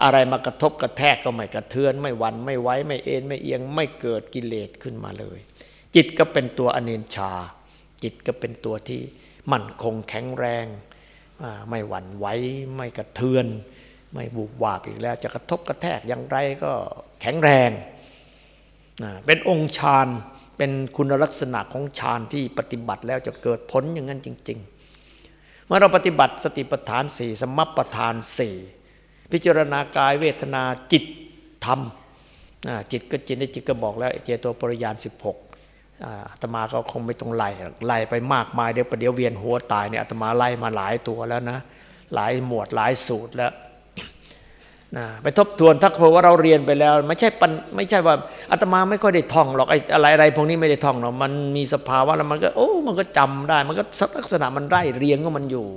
อะไรมากระทบกระแทกก็ไม่กระเทือน ไม่หวั่นไม่ไหวไม่เอ็นไม่เอียง ไม่เกิดกิเลสขึ้นมาเลย จิตก็เป็นตัวอเนนชา จิตก็เป็นตัวที่มั่นคงแข็งแรง ไม่หวั่นไหวไม่กระเทือน ไม่บุบวาบอีกแล้ว จะกระทบกระแทกอย่างไรก็แข็งแรง เป็นองค์ฌานเป็นคุณลักษณะของฌานที่ปฏิบัติแล้วจะเกิดผลอย่างนั้นจริง ๆ เมื่อเราปฏิบัติสติปัฏฐานสี่สมัปปทานสี่ พิจารณากายเวทนาจิตธรรมจิตก็จิตในจิตก็บอกแล้วเจโตปริยาน 16อาตมาก็คงไม่ต้องไล่ไล่ไปมากมายเดี๋ยวประเดี๋ยวเวียนหัวตายเนี่ยอาตมาไล่มาหลายตัวแล้วนะหลายหมวดหลายสูตรแล้วนะไปทบทวนถ้าเผื่อว่าเราเรียนไปแล้วไม่ใช่ปันไม่ใช่ว่าอาตมาไม่ค่อยได้ท่องหรอกไอ้อะไรอะไรพวกนี้ไม่ได้ท่องหรอกมันมีสภาวะแล้วมันก็โอ้มันก็จำได้ มันก็ลักษณะมันไร่เรียงก็มันอยู่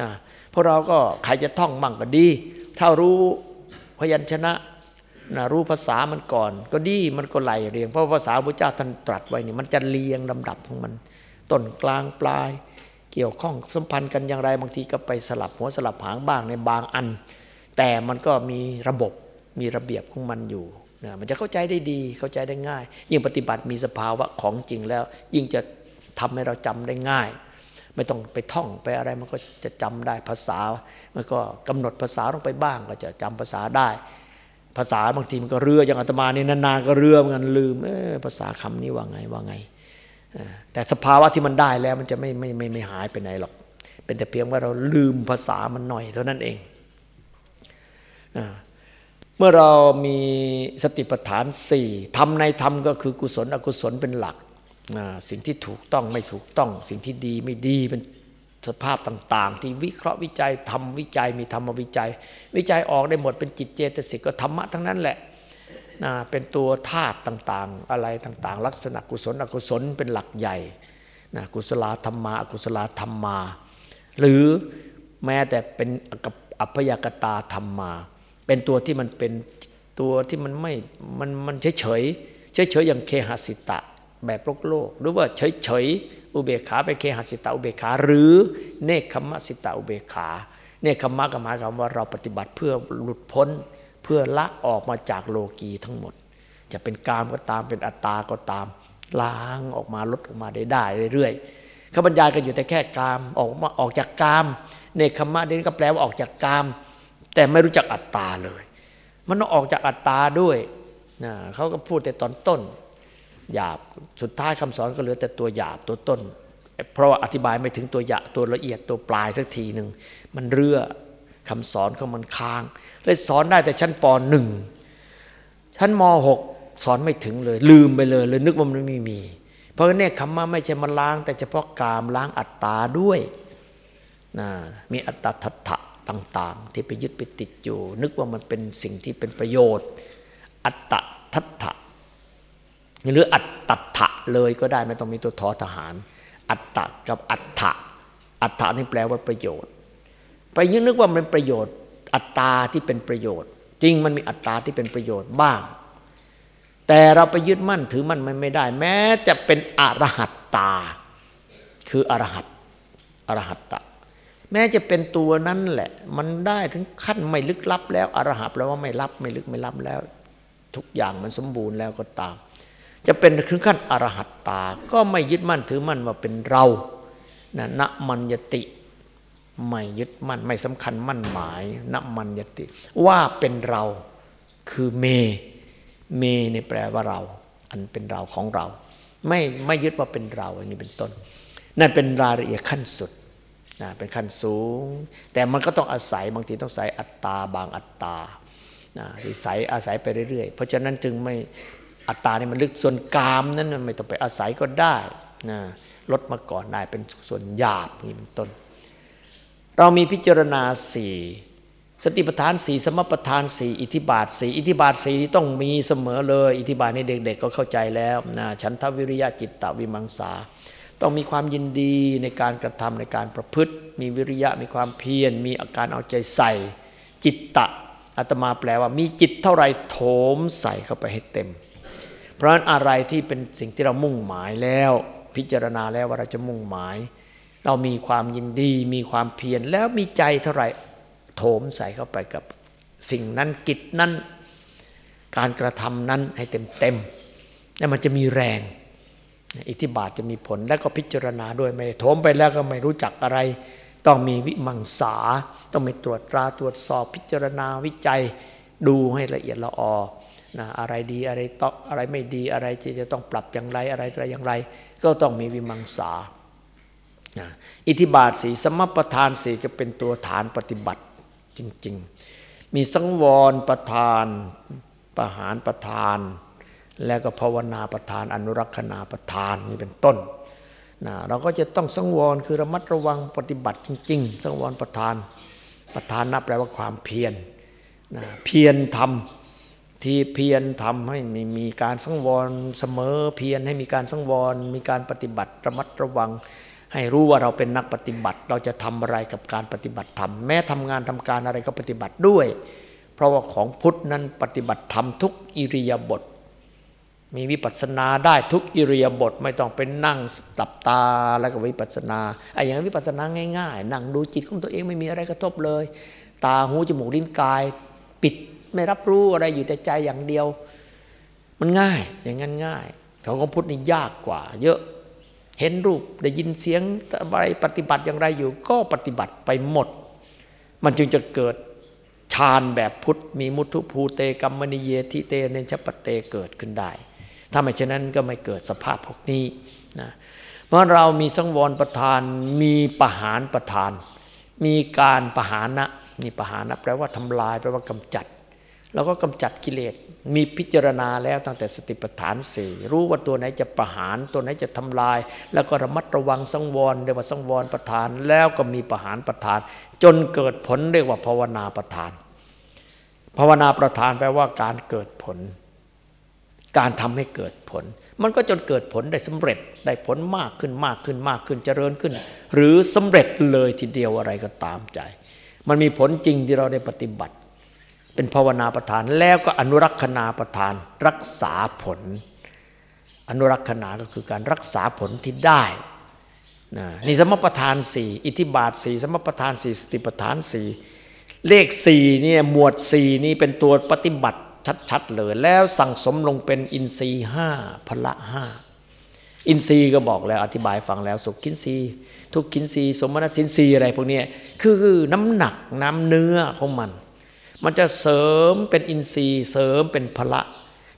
นะพวกเราก็ใครจะท่องมั่งก็ดี ถ้ารู้พยัญชนะนะรู้ภาษามันก่อน ก็ดีมันก็ไหลเรียง เพราะภาษาพระเจ้าท่านตรัสไว้นี่มันจะเรียงลำดับของมันต้นกลางปลาย เกี่ยวข้องสัมพันธ์กันอย่างไรบางทีก็ไปสลับหัวสลับหางบ้างในบางอัน แต่มันก็มีระบบมีระเบียบของมันอยู่นะมันจะเข้าใจได้ดีเข้าใจได้ง่าย ยิ่งปฏิบัติมีสภาวะของจริงแล้ว ยิ่งจะทำให้เราจำได้ง่าย ไม่ต้องไปท่องไปอะไรมันก็จะจำได้ภาษา มันก็กำหนดภาษาลงไปบ้างก็จะจำภาษาได้ ภาษาบางทีมันก็เรืออย่างอาตมาเนี่ยนานๆก็เรือเหมือนกันลืมเออภาษาคำนี้ว่าไงว่าไง แต่สภาวะที่มันได้แล้วมันจะไม่ไม่ไม่หายไปไหนหรอก เป็นแต่เพียงว่าเราลืมภาษามันหน่อยเท่านั้นเองเมื่อเรามีสติปัฏฐานสี่ทำในธรรมก็คือกุศลอกุศลเป็นหลัก สิ่งที่ถูกต้องไม่ถูกต้อง สิ่งที่ดีไม่ดีเป็น สภาพต่างๆ ที่วิเคราะห์วิจัยทำวิจัยมีธรรมวิจัย วิจัยออกได้หมดเป็นจิตเจตสิกก็ธรรมะทั้งนั้นแหละนะเป็นตัวธาตุต่างๆ อะไรต่างๆ ลักษณะกุศลอกุศลเป็นหลักใหญ่นะกุศลธรรมาอกุศลธรรมา หรือแม้แต่เป็นอัพยากตาธรรมมาเป็นตัวที่มันเป็นตัวที่มันไม่มันมันเฉยเฉยเฉยเฉยอย่างเคหสิตะแบบโลกโลก หรือว่าเฉยเฉย อุเบกขาไปเคหสิตาอุเบกขา หรือเนคขมสิตาอุเบกขา เนคขมะก็หมายความว่าเราปฏิบัติเพื่อหลุดพ้น เพื่อละออกมาจากโลกีทั้งหมด จะเป็นกามก็ตามเป็นอัตตาก็ตามล้างออกมาลดออกมาได้ได้เรื่อยๆเขาบรรยายกันอยู่แต่แค่กามออกมาออกจากกาม เนคขมะนี่ก็แปลว่าออกจากกาม แต่ไม่รู้จักอัตตาเลย มันต้องออกจากอัตตาด้วยนะเขาก็พูดแต่ตอนต้น หยาบ สุดท้ายคำสอนก็เหลือแต่ตัวหยาบตัวต้น เพราะว่าอธิบายไม่ถึงตัวหยาตัวละเอียดตัวปลายสักทีหนึ่งมันเรือคำสอนของมันค้างเลยสอนได้แต่ชั้นปหนึ่งชั้นมหกสอนไม่ถึงเลย ลืมไปเลยเลยนึกว่ามันไม่มี เพราะเนี่ยคำมาไม่ใช่มาล้าง แต่เฉพาะกามล้างอัตตาด้วยนะมีอัตตาทัตถะต่าง ๆ ที่ไปยึดไปติดอยู่ นึกว่ามันเป็นสิ่งที่เป็นประโยชน์ อัตตาทัตถะ หรืออัตตถะเลยก็ได้ไม่ต้องมีตัวทอทหาร อัตตะกับอัตถะอัตถะนี่แปลว่าประโยชน์ ไปยึดนึกว่ามันประโยชน์ อัตตาที่เป็นประโยชน์ จริงมันมีอัตตาที่เป็นประโยชน์บ้าง แต่เราไปยึดมั่นถือมั่นมันไม่ได้ แม้จะเป็นอรหัตตา คืออรหัตอรหัตตะ แม้จะเป็นตัวนั้นแหละ มันได้ถึงขั้นไม่ลึกลับแล้วอรหัตแปลว่าไม่รับไม่ลึกไม่ลับแล้ว ทุกอย่างมันสมบูรณ์แล้วก็ตาม จะเป็นถึงขั้นอรหัตตา ก็ไม่ยึดมั่นถือมั่นว่าเป็นเรานะนมัญญติไม่ยึดมั่นไม่สำคัญมั่นหมายนมัญญติ ว่าเป็นเราคือเม เมนี่แปลว่าเรา อันเป็นเราของเรา ไม่ไม่ยึดว่าเป็นเราอย่างนี้เป็นต้น นั่นเป็นรายละเอียดขั้นสุดนะเป็นขั้นสูง แต่มันก็ต้องอาศัยบางทีต้องใส่อัตตาบางอัตตานะอาศัยอาศัยไปเรื่อยๆ เพราะฉะนั้นจึงไม่ อัตตานี่มันลึกส่วนกามนั้นไม่ต้องไปอาศัยก็ได้นะลดมาก่อนได้เป็นส่วนหยาบนี่เป็นต้น เรามีพิจารณาสี่สติปัฏฐานสี่สมปัฏฐานสี่อิทิบาทสี่อิทิบาทสี่ที่ต้องมีเสมอเลย อิทิบาทนี่เด็กๆก็เข้าใจแล้วนะฉันทวิริยะจิตตวิมังสา ต้องมีความยินดีในการกระทำในการประพฤติ มีวิริยะมีความเพียร มีอาการเอาใจใส่ จิตตะอาตมาแปลว่ามีจิตเท่าไรโถมใส่เข้าไปให้เต็ม เพราะนั้นอะไรที่เป็นสิ่งที่เรามุ่งหมายแล้ว พิจารณาแล้วว่าเราจะมุ่งหมาย เรามีความยินดี มีความเพียรแล้วมีใจเท่าไหร่โถมใส่เข้าไปกับสิ่งนั้นกิจนั้นการกระทำนั้นให้เต็มเต็มแล้วมันจะมีแรง อิทธิบาทจะมีผลแล้วก็พิจารณาด้วยไม่โถมไปแล้วก็ไม่รู้จักอะไร ต้องมีวิมังสา ต้องมีตรวจตราตรวจสอบพิจารณาวิจัยดูให้ละเอียดละออ นะอะไรดีอะไรต้องอะไรไม่ดีอะไรจะจะต้องปรับอย่างไรอะไรอะไรอย่างไร ก็ต้องมีวิมังสาอิทธิบาทสีสมประทานสีก็เป็นตัวฐานปฏิบัติจริง ๆ มีสังวรประทานประหารประทาน แล้วก็ภาวนาประทาน อนุรักษณาประทานนี่เป็นต้นนะเราก็จะต้องสังวรคือระมัดระวังปฏิบัติจริง ๆ สังวรประทานประทานนับแปลว่าความเพียรนะเพียรทำ ที่เพียรทำให้มีมีการสังวรเสมอเพียรให้มีการสังวร มีการปฏิบัติระมัดระวัง ให้รู้ว่าเราเป็นนักปฏิบัติ เราจะทำอะไรกับการปฏิบัติธรรมแม้ทำงานทำการอะไรก็ปฏิบัติด้วย เพราะว่าของพุทธนั้นปฏิบัติธรรมทุกอิริยาบถมีวิปัสสนาได้ทุกอิริยาบถไม่ต้องเป็นนั่งตับตาแล้วก็วิปัสสนาไอ้อย่างวิปัสสนาง่าย ๆ นั่งดูจิตของตัวเองไม่มีอะไรกระทบเลย ตาหูจมูกลิ้นกาย ปิด ไม่รับรู้อะไรอยู่แต่ใจอย่างเดียว มันง่ายอย่างนั้นง่ายของพุทธนี่ยากกว่า เยอะเห็นรูปได้ยินเสียงอะไรปฏิบัติอย่างไรอยู่ ก็ปฏิบัติไปหมด มันจึงจะเกิดฌานแบบพุทธมีมุทุภูเตกัมมณีเยทิเตเนชปเตเกิดขึ้นได้ ถ้าไม่เช่นนั้นก็ไม่เกิดสภาพพวกนี้นะเพราะเรามีสังวรประทานมีปหารประทาน มีการปหานะนี่ปหานะแปลว่าทำลายแปลว่ากำจัด เราก็กำจัดกิเลสมีพิจารณาแล้วตั้งแต่สติปัฏฐานสี่รู้ว่าตัวไหนจะประหาร ตัวไหนจะทำลาย แล้วก็ระมัดระวังสังวรเรียกว่าสังวรประธาน แล้วก็มีประหารประธาน จนเกิดผลเรียกว่าภาวนาประธาน ภาวนาประธานแปลว่าการเกิดผล การทำให้เกิดผล มันก็จนเกิดผลได้สำเร็จได้ผลมากขึ้นมากขึ้นมากขึ้นเจริญขึ้น หรือสำเร็จเลยทีเดียวอะไรก็ตามใจ มันมีผลจริงที่เราได้ปฏิบัติ เป็นภาวนาประธานแล้วก็อนุรักษณาประธาน รักษาผล อนุรักษณาก็คือการรักษาผลที่ได้น,นี่สมประธานสี่อิทธิบาทสี่สมประธานสี่สติประธานสี่เลขสี่เนี่ยหมวดสี่นี่เป็นตัวปฏิบัติชัดๆเลย แล้วสั่งสมลงเป็นอินทรีห้าพละห้าอินทรีย์ก็บอกแล้วอธิบายฟังแล้ว สุขินทรีย์ทุกขินทรีย์สมณสินทรีย์อะไรพวกนี้คือน้ำหนักน้ำเนื้อของมัน มันจะเสริมเป็นอินทรีย์ เสริมเป็นพละ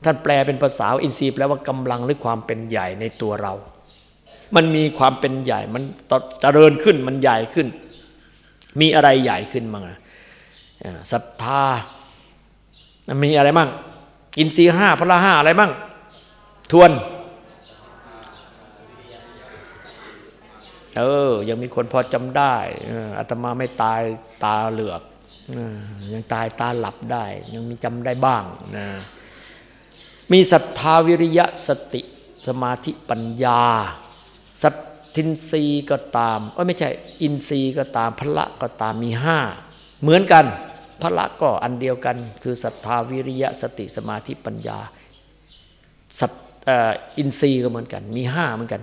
ท่านแปลเป็นภาษาอินทรีย์แปลว่ากำลังหรือความเป็นใหญ่ในตัวเรา มันมีความเป็นใหญ่ มันเจริญขึ้น มันใหญ่ขึ้น มีอะไรใหญ่ขึ้นมั้งศรัทธา มีอะไรบ้าง อินทรีย์ห้าพละห้าอะไรบ้าง ทวน เออ ยังมีคนพอจำได้อาตมาไม่ตายตาเหลือก ยังตายตาหลับได้ ยังมีจำได้บ้างนะมีศรัทธาวิริยะสติสมาธิปัญญา สัตทินรีก็ตามเออไม่ใช่อินทรีย์ก็ตามพละก็ตามมีห้าเหมือนกันพละก็อันเดียวกัน คือศรัทธาวิริยะสติสมาธิปัญญาสัตอินทรีย์ก็เหมือนกัน มีห้าเหมือนกัน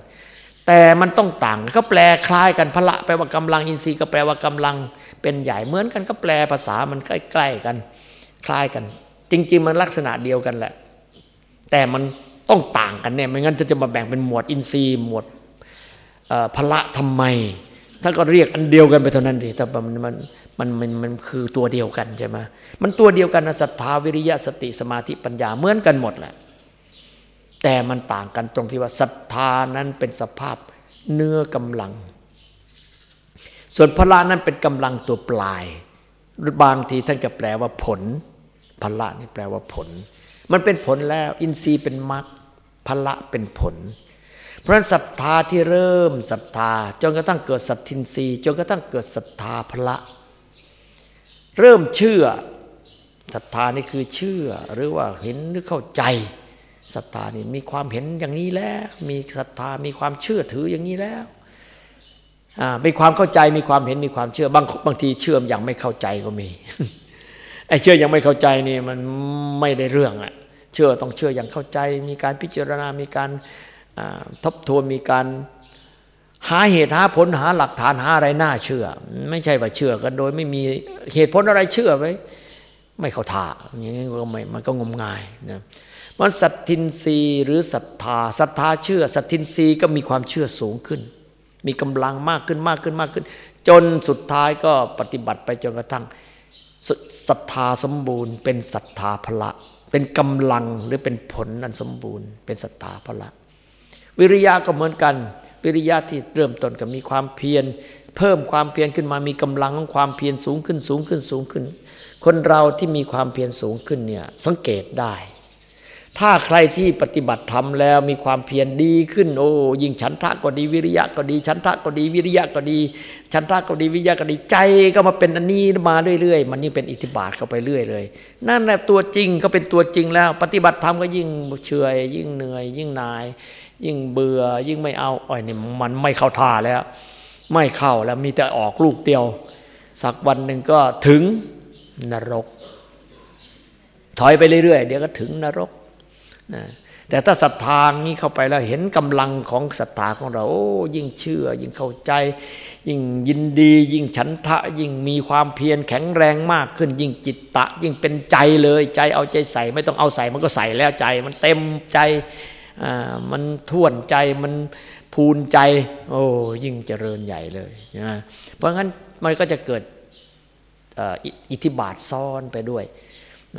แต่มันต้องต่างเขาแปลคล้ายกันพละแปลว่ากำลังอินทรีย์ก็แปลว่ากำลัง เป็นใหญ่เหมือนกันก็แปลภาษามันใกล้ๆกัน คล้ายกัน จริง ๆ มันลักษณะเดียวกันแหละ แต่มันต้องต่างกันเนี่ยไม่งั้นจะมาแบ่งเป็นหมวดอินทรีย์หมวดพละทำไมถ้าก็เรียกอันเดียวกันไปเท่านั้นดีแต่มันมันมันมันมันคือตัวเดียวกันใช่ไหมมันตัวเดียวกันนะศรัทธาวิริยะสติสมาธิปัญญาเหมือนกันหมดแหละ แต่มันต่างกันตรงที่ว่าศรัทธานั้นเป็นสภาพเนื้อกำลัง ส่วนพละนั้นเป็นกำลังตัวปลาย บางทีท่านก็แปลว่าผลพละนี่แปลว่าผล มันเป็นผลแล้ว อินทรีย์เป็นมรรคพละเป็นผล เพราะฉะนั้นศรัทธาที่เริ่มศรัทธา จนกระทั่งเกิดสัตทินรีจนกระทั่งเกิดศรัทธาพละ เริ่มเชื่อศรัทธานี่คือเชื่อหรือว่าเห็นหรือเข้าใจศรัทธานี่มีความเห็นอย่างนี้แล้ว มีศรัทธามีความเชื่อถืออย่างนี้แล้ว มีความเข้าใจมีความเห็นมีความเชื่อบางบางทีเชื่อมอย่างไม่เข้าใจก็มีไอ้เชื่อยังไม่เข้าใจนี่มันไม่ได้เรื่องอะเชื่อต้องเชื่ออย่างเข้าใจ มีการพิจารณา มีการทบทวนมีการหาเหตุหาผลหาหลักฐานหาอะไรน่าเชื่อ ไม่ใช่ว่าเชื่อกันโดยไม่มีเหตุผลอะไรเชื่อไว้ไม่เข้าท่าอย่างนี้ก็ไม่มันก็งมงายนะมันสัตทินรีหรือศรัทธาศรัทธาเชื่อ สัตทินรีก็มีความเชื่อสูงขึ้น มีกำลังมากขึ้นมากขึ้นมากขึ้น จนสุดท้ายก็ปฏิบัติไปจนกระทั่งศรัทธาสมบูรณ์ เป็นศรัทธาพละ เป็นกำลังหรือเป็นผลอันสมบูรณ์ เป็นศรัทธาพละ วิริยะก็เหมือนกัน วิริยะที่เริ่มต้นก็มีความเพียรเพิ่มความเพียรขึ้นมามีกำลังของความเพียรสูงขึ้นสูงขึ้นสูงขึ้น คนเราที่มีความเพียรสูงขึ้นเนี่ยสังเกตได้ ถ้าใครที่ปฏิบัติธรรมแล้วมีความเพียรดีขึ้น โอ้ยิ่งฉันทะก็ดีวิริยะก็ดี ฉันทะก็ดีวิริยะก็ดี ฉันทะก็ดีวิริยะก็ดีใจก็มาเป็นอันนี้มาเรื่อยๆ มันยิ่งเป็นอิทธิบาทเข้าไปเรื่อยเลยนั่นแหละตัวจริงเขาเป็นตัวจริงแล้ว ปฏิบัติธรรมก็ยิ่งเฉยยิ่งเหนื่อย ยิ่งนาย ยิ่งเบื่อ ยิ่งไม่เอาอ้อยนี่มันไม่เข้าท่าแล้ว ไม่เข้าแล้วมีแต่ออกลูกเดียว สักวันหนึ่งก็ถึงนรก ถอยไปเรื่อยๆเดี๋ยวก็ถึงนรก นะแต่ถ้าศรัทธานี้เข้าไปแล้วเห็นกำลังของศรัทธาของเราโอ้ยิ่งเชื่อ ยิ่งเข้าใจ ยิ่งยินดี ยิ่งฉันทะ ยิ่งมีความเพียรแข็งแรงมากขึ้น ยิ่งจิตตะ ยิ่งเป็นใจเลยใจเอาใจใส่ ไม่ต้องเอาใส่มันก็ใส่แล้วใจ มันเต็มใจมันท่วนใจมันพูนใจ โอ้ยิ่งเจริญใหญ่เลยนะเพราะงั้นมันก็จะเกิดอิทธิบาทซ้อนไปด้วย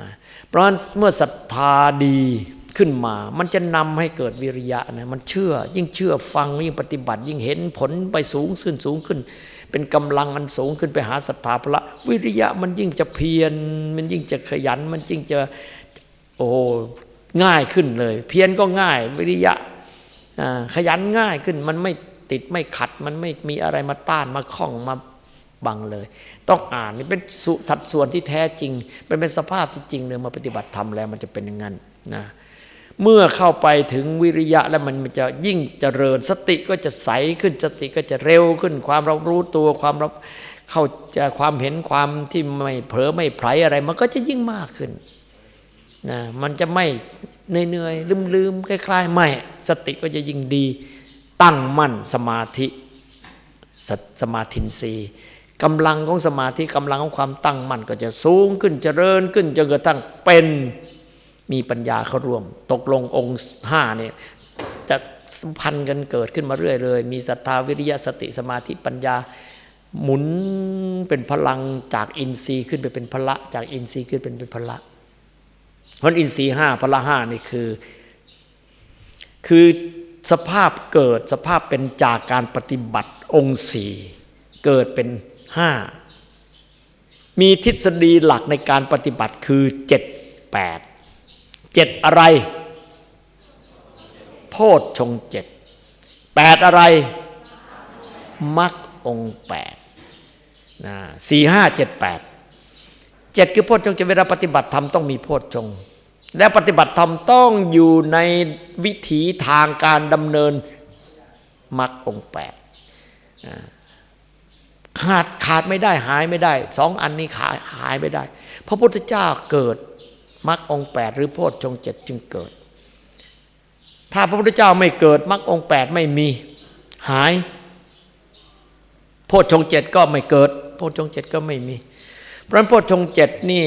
นะเพราะฉะนั้นเมื่อศรัทธาดี ขึ้นมา มันจะนำให้เกิดวิริยะนะมันเชื่อ ยิ่งเชื่อฟังยิ่งปฏิบัติ ยิ่งเห็นผลไปสูงขึ้นสูงขึ้น เป็นกำลังอันสูงขึ้นไปหาศรัทธาพระ วิริยะมันยิ่งจะเพียรมันยิ่งจะขยัน มันยิ่งจะโอ้ง่ายขึ้นเลย เพียรก็ง่าย วิริยะขยันง่ายขึ้นมันไม่ติดไม่ขัด มันไม่มีอะไรมาต้านมาข้องมาบังเลย ต้องอ่านนี่เป็นสัดส่วนที่แท้จริงเป็นเป็นสภาพที่จริงเลยมาปฏิบัติธรรมแล้วมันจะเป็นอย่างนั้นนะ เมื่อเข้าไปถึงวิริยะแล้วมันจะยิ่งเจริญสติก็จะใสขึ้นสติก็จะเร็วขึ้น ความรับรู้ตัวความรับเข้าจะความเห็นความที่ไม่เผลอไม่ไผลอะไร มันก็จะยิ่งมากขึ้นนะมันจะไม่เหนื่อยๆลืมๆคล้ายๆไม่สติก็จะยิ่งดี ตั้งมั่นสมาธิสสมาธินรีกำลังของสมาธิกำลังของความตั้งมั่นก็จะสูงขึ้นเจริญขึ้นจนกระทั่งเป็น มีปัญญาเข้าร่วม ตกลงองค์ห้าเนี่ยจะสัมพันธ์กันเกิดขึ้นมาเรื่อยเลย มีศรัทธาวิริยะสติสมาธิปัญญาหมุนเป็นพลังจากอินทรีย์ขึ้นไปเป็นพละ จากอินทรีย์ขึ้นเป็นเป็นพละ เพราะอินทรีย์ห้าพละห้านี่คือ คือสภาพเกิดสภาพเป็นจากการปฏิบัติองค์สี่เกิดเป็นห้ามีทฤษฎีหลักในการปฏิบัติคือเจ็ดแปด เจ็ดอะไร โพชฌงเจ็ดแปดอะไรมรรคองแปดนะสี่ห้าเจ็ดแปดเจ็ดคือโพชฌงจะเวลาปฏิบัติธรรมต้องมีโพชฌงและปฏิบัติธรรมต้องอยู่ในวิถีทางการดำเนินมรรคองแปดขาดขาดไม่ได้หายไม่ได้สองอันนี้ขาหายไม่ได้ พระพุทธเจ้าเกิด มรรคองแปดหรือโพชฌงเจ็ดจึงเกิด ถ้าพระพุทธเจ้าไม่เกิดมรรคองแปดไม่มีหาย โพชฌงเจ็ดก็ไม่เกิด โพชฌงเจ็ดก็ไม่มี เพราะนั้นโพชฌงเจ็ดนี่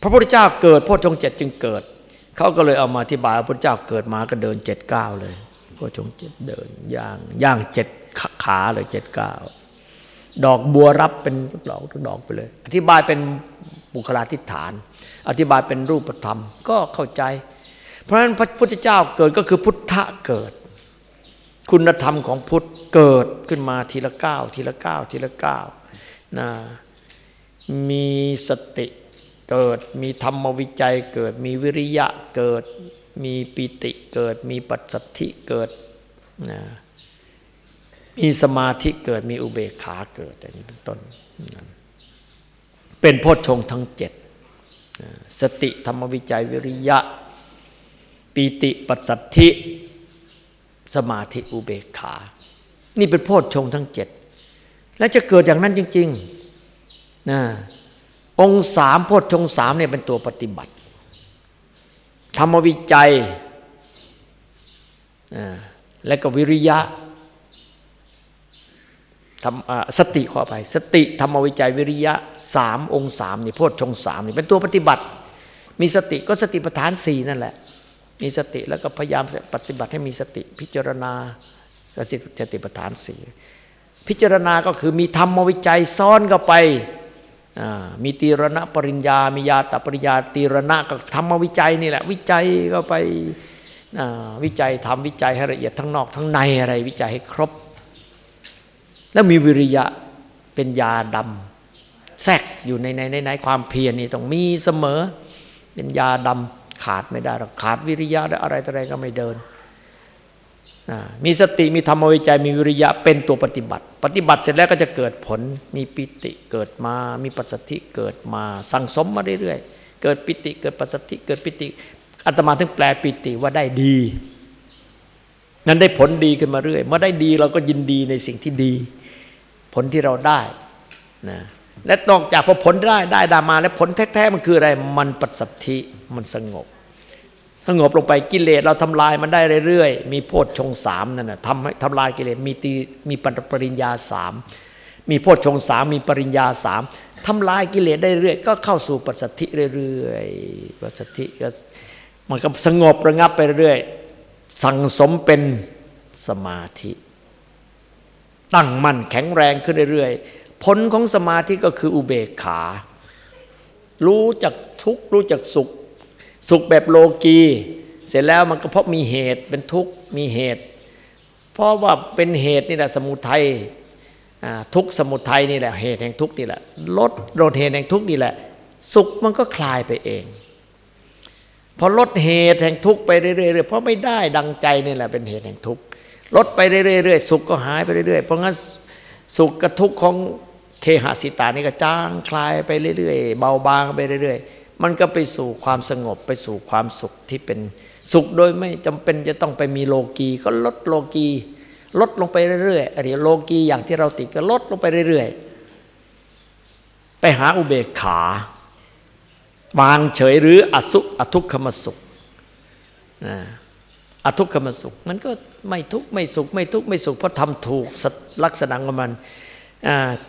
พระพุทธเจ้าเกิดโพชฌงเจ็ดจึงเกิด เขาก็เลยเอามาอธิบายพระพุทธเจ้าเกิดมาก็เดินเจ็ดเก้าเลยโพชฌงเจ็ดเดินย่างย่างเจ็ดขาเลยเจ็ดเก้าดอกบัวรับเป็นดอกทุกดอกไปเลย อธิบายเป็น บุคลาธิฐาน อธิบายเป็นรูปธรรมก็เข้าใจ เพราะฉะนั้นพระพุทธเจ้าเกิดก็คือพุทธะเกิด คุณธรรมของพุทธเกิดขึ้นมาทีละก้าวทีละก้าวทีละก้าวนะมีสติเกิด มีธรรมวิจัยเกิด มีวิริยะเกิด มีปิติเกิด มีปัสสัทธิเกิดนะมีสมาธิเกิด มีอุเบกขาเกิดอย่างนี้เป็นต้นนะ เป็นโพชฌงทั้งเจ็ดสติธรรมวิจัยวิริยะ ปีติปัสสัทธิ สมาธิอุเบกขา นี่เป็นโพชฌงทั้งเจ็ดและจะเกิดอย่างนั้นจริงๆนะองค์สามโพชฌงสามเนี่ยเป็นตัวปฏิบัติ ธรรมวิจัยและก็วิริยะ สติขอไปสติธรรมวิจัยวิริยะสามองค์สามนี่โพชฌงสามนี่เป็นตัวปฏิบัติ มีสติก็สติปัฏฐานสี่นั่นแหละ มีสติแล้วก็พยายามปฏิบัติให้มีสติพิจารณาสติสติปัฏฐานสี่พิจารณาก็คือมีธรรมวิจัยซ้อนเข้าไปมีตีรณะปริญญา มียาตปริญญาตีรณะก็ธรรมวิจัยนี่แหละ วิจัยเข้าไปวิจัยทำวิจัยให้ละเอียดทั้งนอกทั้งในอะไร วิจัยให้ครบ แล้วมีวิริยะเป็นยาดำแทรกอยู่ในในในในความเพียรนี่ต้องมีเสมอ เป็นยาดำขาดไม่ได้หรอกขาดวิริยะอะไรอะไรก็ไม่เดิน มีสติมีธรรมวิจัยมีวิริยะเป็นตัวปฏิบัติ ปฏิบัติเสร็จแล้วก็จะเกิดผล มีปิติเกิดมา มีปัสสติเกิดมา สั่งสมมาเรื่อยๆ เกิดปิติเกิดปัสสติเกิดปิติอาตมาถึงแปลปิติว่าได้ดี นั้นได้ผลดีขึ้นมาเรื่อย เมื่อได้ดีเราก็ยินดีในสิ่งที่ดี ผลที่เราได้นะและนอกจากพอผลได้ได้ดามา แล้วผลแท้ๆมันคืออะไรมันปัสสัทธิมันสงบสงบลงไปกิเลสเราทำลายมันได้เรื่อยๆ มีโพชฌงสามนั่นนะทำให้ทำลายกิเลสมีตีมีปริญญาสามมีโพชฌงสามมีปริญญาสามทำลายกิเลสได้เรื่อยก็เข้าสู่ปัสสัทธิเรื่อยๆปัสสัทธิก็มันก็สงบระงับไปเรื่อย สั่งสมเป็นสมาธิ ตั้งมั่นแข็งแรงขึ้นเรื่อยๆ ผลของสมาธิก็คืออุเบกขา รู้จักทุกข์รู้จักสุข สุขแบบโลกีเสร็จแล้วมันก็เพราะมีเหตุเป็นทุกข์มีเหตุ เพราะว่าเป็นเหตุนี่แหละสมุทัยทุกสมุทัยนี่แหละเหตุแห่งทุกข์นี่แหละลดลดเหตุแห่งทุกข์นี่แหละ สุขมันก็คลายไปเอง พอลดเหตุแห่งทุกข์ไปเรื่อยๆเพราะไม่ได้ดังใจนี่แหละเป็นเหตุแห่งทุกข์ลดไปเรื่อยๆสุขก็หายไปเรื่อยๆเพราะงั้นสุขกับทุกข์ของเคหสิตานี่ก็จางคลายไปเรื่อยๆเบาบางไปเรื่อยๆ มันก็ไปสู่ความสงบไปสู่ความสุขที่เป็นสุขโดยไม่จำเป็นจะต้องไปมีโลกีก็ลดโลกีลดลงไปเรื่อยๆอริโลกีอย่างที่เราติดก็ลดลงไปเรื่อยๆ ไปหาอุเบกขา วางเฉยหรืออสุอทุกขมสุขอทุกขมสุข มันก็ไม่ทุกข์ไม่สุข ไม่ทุกข์ไม่สุขเพราะทำถูกลักษณะของมัน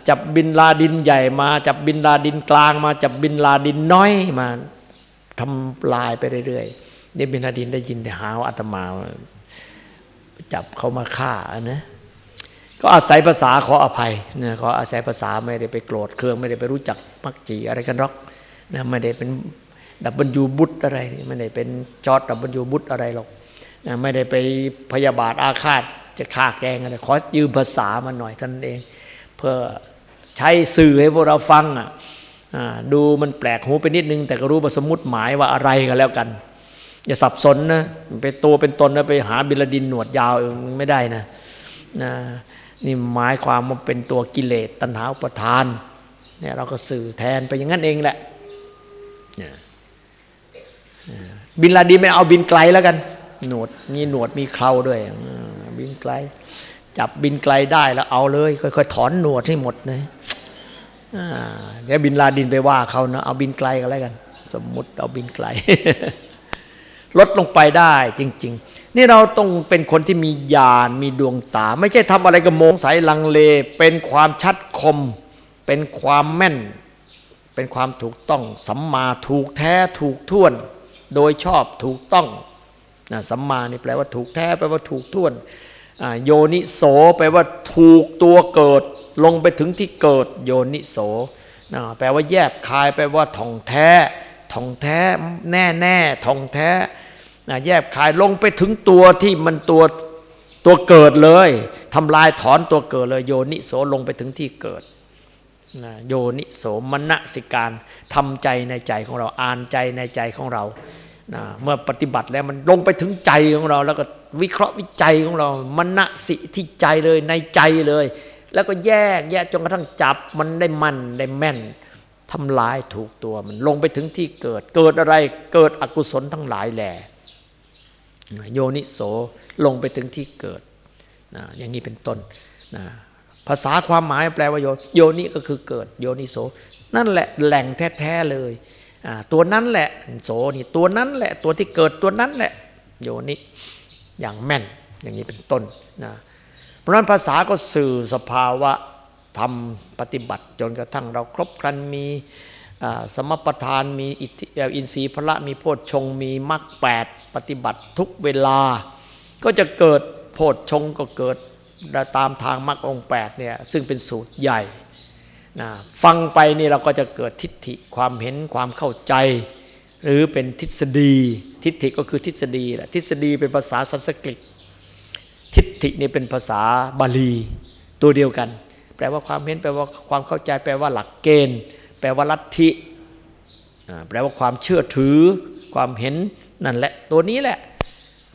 จับบินลาดินใหญ่มา จับบินลาดินกลางมา จับบินลาดินน้อยมาทำลายไปเรื่อยๆนี่บินลาดินได้ยินแต่หาวอาตมา จับเขามาฆ่านะก็อาศัยภาษาขออภัยนะขออาศัยภาษาไม่ได้ไปโกรธเครื่องไม่ได้ไปรู้จักมักจี่อะไรกันหรอก นะไม่ได้เป็นดับเบิลยูบุชอะไรไม่ได้เป็นจอร์จดับเบิลยูบุชอะไรหรอกไม่ได้ไปพยาบาทอาฆาตจะฆ่าแกงอะไรขอยืมภาษามาหน่อยท่านเอง เพื่อใช้สื่อให้พวกเราฟังอะดูมันแปลกหูไปนิดนึง แต่ก็รู้ว่าสมมติหมายว่าอะไรกันแล้วกัน อย่าสับสนนะไปตัวเป็นตนนะไปหาบิลดินหนวดยาวไม่ได้นะนะนี่หมายความว่าเป็นตัวกิเลสตัณหาอุปทานเนี่ยเราก็สื่อแทนไปอย่างนั้นเองแหละ บินลาดีไม่เอาบินไกลแล้วกัน หนวดมีหนวดมีเคราด้วยบินไกล จับบินไกลได้แล้วเอาเลยค่อยๆถอนหนวดให้หมดเลยเดี๋ยวบินลาดินไปว่าเขานะเอาบินไกลกันแล้วกัน สมมุติเอาบินไกล ลดลงไปได้จริง ๆ นี่เราต้องเป็นคนที่มีญาณมีดวงตา ไม่ใช่ทำอะไรกับโมงสายลังเล เป็นความชัดคม เป็นความแม่น เป็นความถูกต้องสัมมาถูกแท้ถูกท่วน โดยชอบถูกต้องนะสัมมานี่แปลว่าถูกแท้แปลว่าถูกท่วนโยนิโสแปลว่าถูกตัวเกิด ลงไปถึงที่เกิดโยนิโสนะแปลว่าแยบคายแปลว่าท่องแท้ท่องแท้แน่แน่ท่องแท้นะแยบคายลงไปถึงตัวที่มันตัวตัวเกิดเลยทำลายถอนตัวเกิดเลย โยนิโสลงไปถึงที่เกิด โยนิโสมณสิการทำใจในใจของเราอ่านใจในใจของเรานะเมื่อปฏิบัติแล้วมันลงไปถึงใจของเรา แล้วก็วิเคราะห์วิจัยของเรามันณสิที่ใจเลยในใจเลย แล้วก็แยกแยกจนกระทั่งจับมันได้มันได้แม่นทำลายถูกตัวมันลงไปถึงที่เกิด เกิดอะไรเกิดอกุศลทั้งหลายแหล่โยนิโสลงไปถึงที่เกิดนะอย่างนี้เป็นต้นนะ ภาษาความหมายแปลว่าโยโยนิก็คือเกิดโยนิโส นั่นแหละแหล่งแท้ๆเลยตัวนั้นแหละโสนี่ตัวนั้นแหละตัวที่เกิดตัวนั้นแหละโยนิอย่างแม่นอย่างนี้เป็นต้นนะเพราะนั้นภาษาก็สื่อสภาวะทำปฏิบัติจนกระทั่งเราครบครันมีสมประทานมีอินทรีย์พระมีโพชฌงมีมรรคแปดปฏิบัติทุกเวลา ก็จะเกิดโพชฌงก็เกิด ตามทางมรรคองแปดเนี่ยซึ่งเป็นสูตรใหญ่นะฟังไปนี่เราก็จะเกิดทิฏฐิความเห็นความเข้าใจ หรือเป็นทฤษฎี ทิฏฐิก็คือทฤษฎีแหละทฤษฎีเป็นภาษาสันสกฤต ทิฏฐินี่เป็นภาษาบาลีตัวเดียวกัน แปลว่าความเห็นแปลว่าความเข้าใจแปลว่าหลักเกณฑ์ แปลว่าลัทธิแปลว่าความเชื่อถือ ความเห็นนั่นแหละตัวนี้แหละ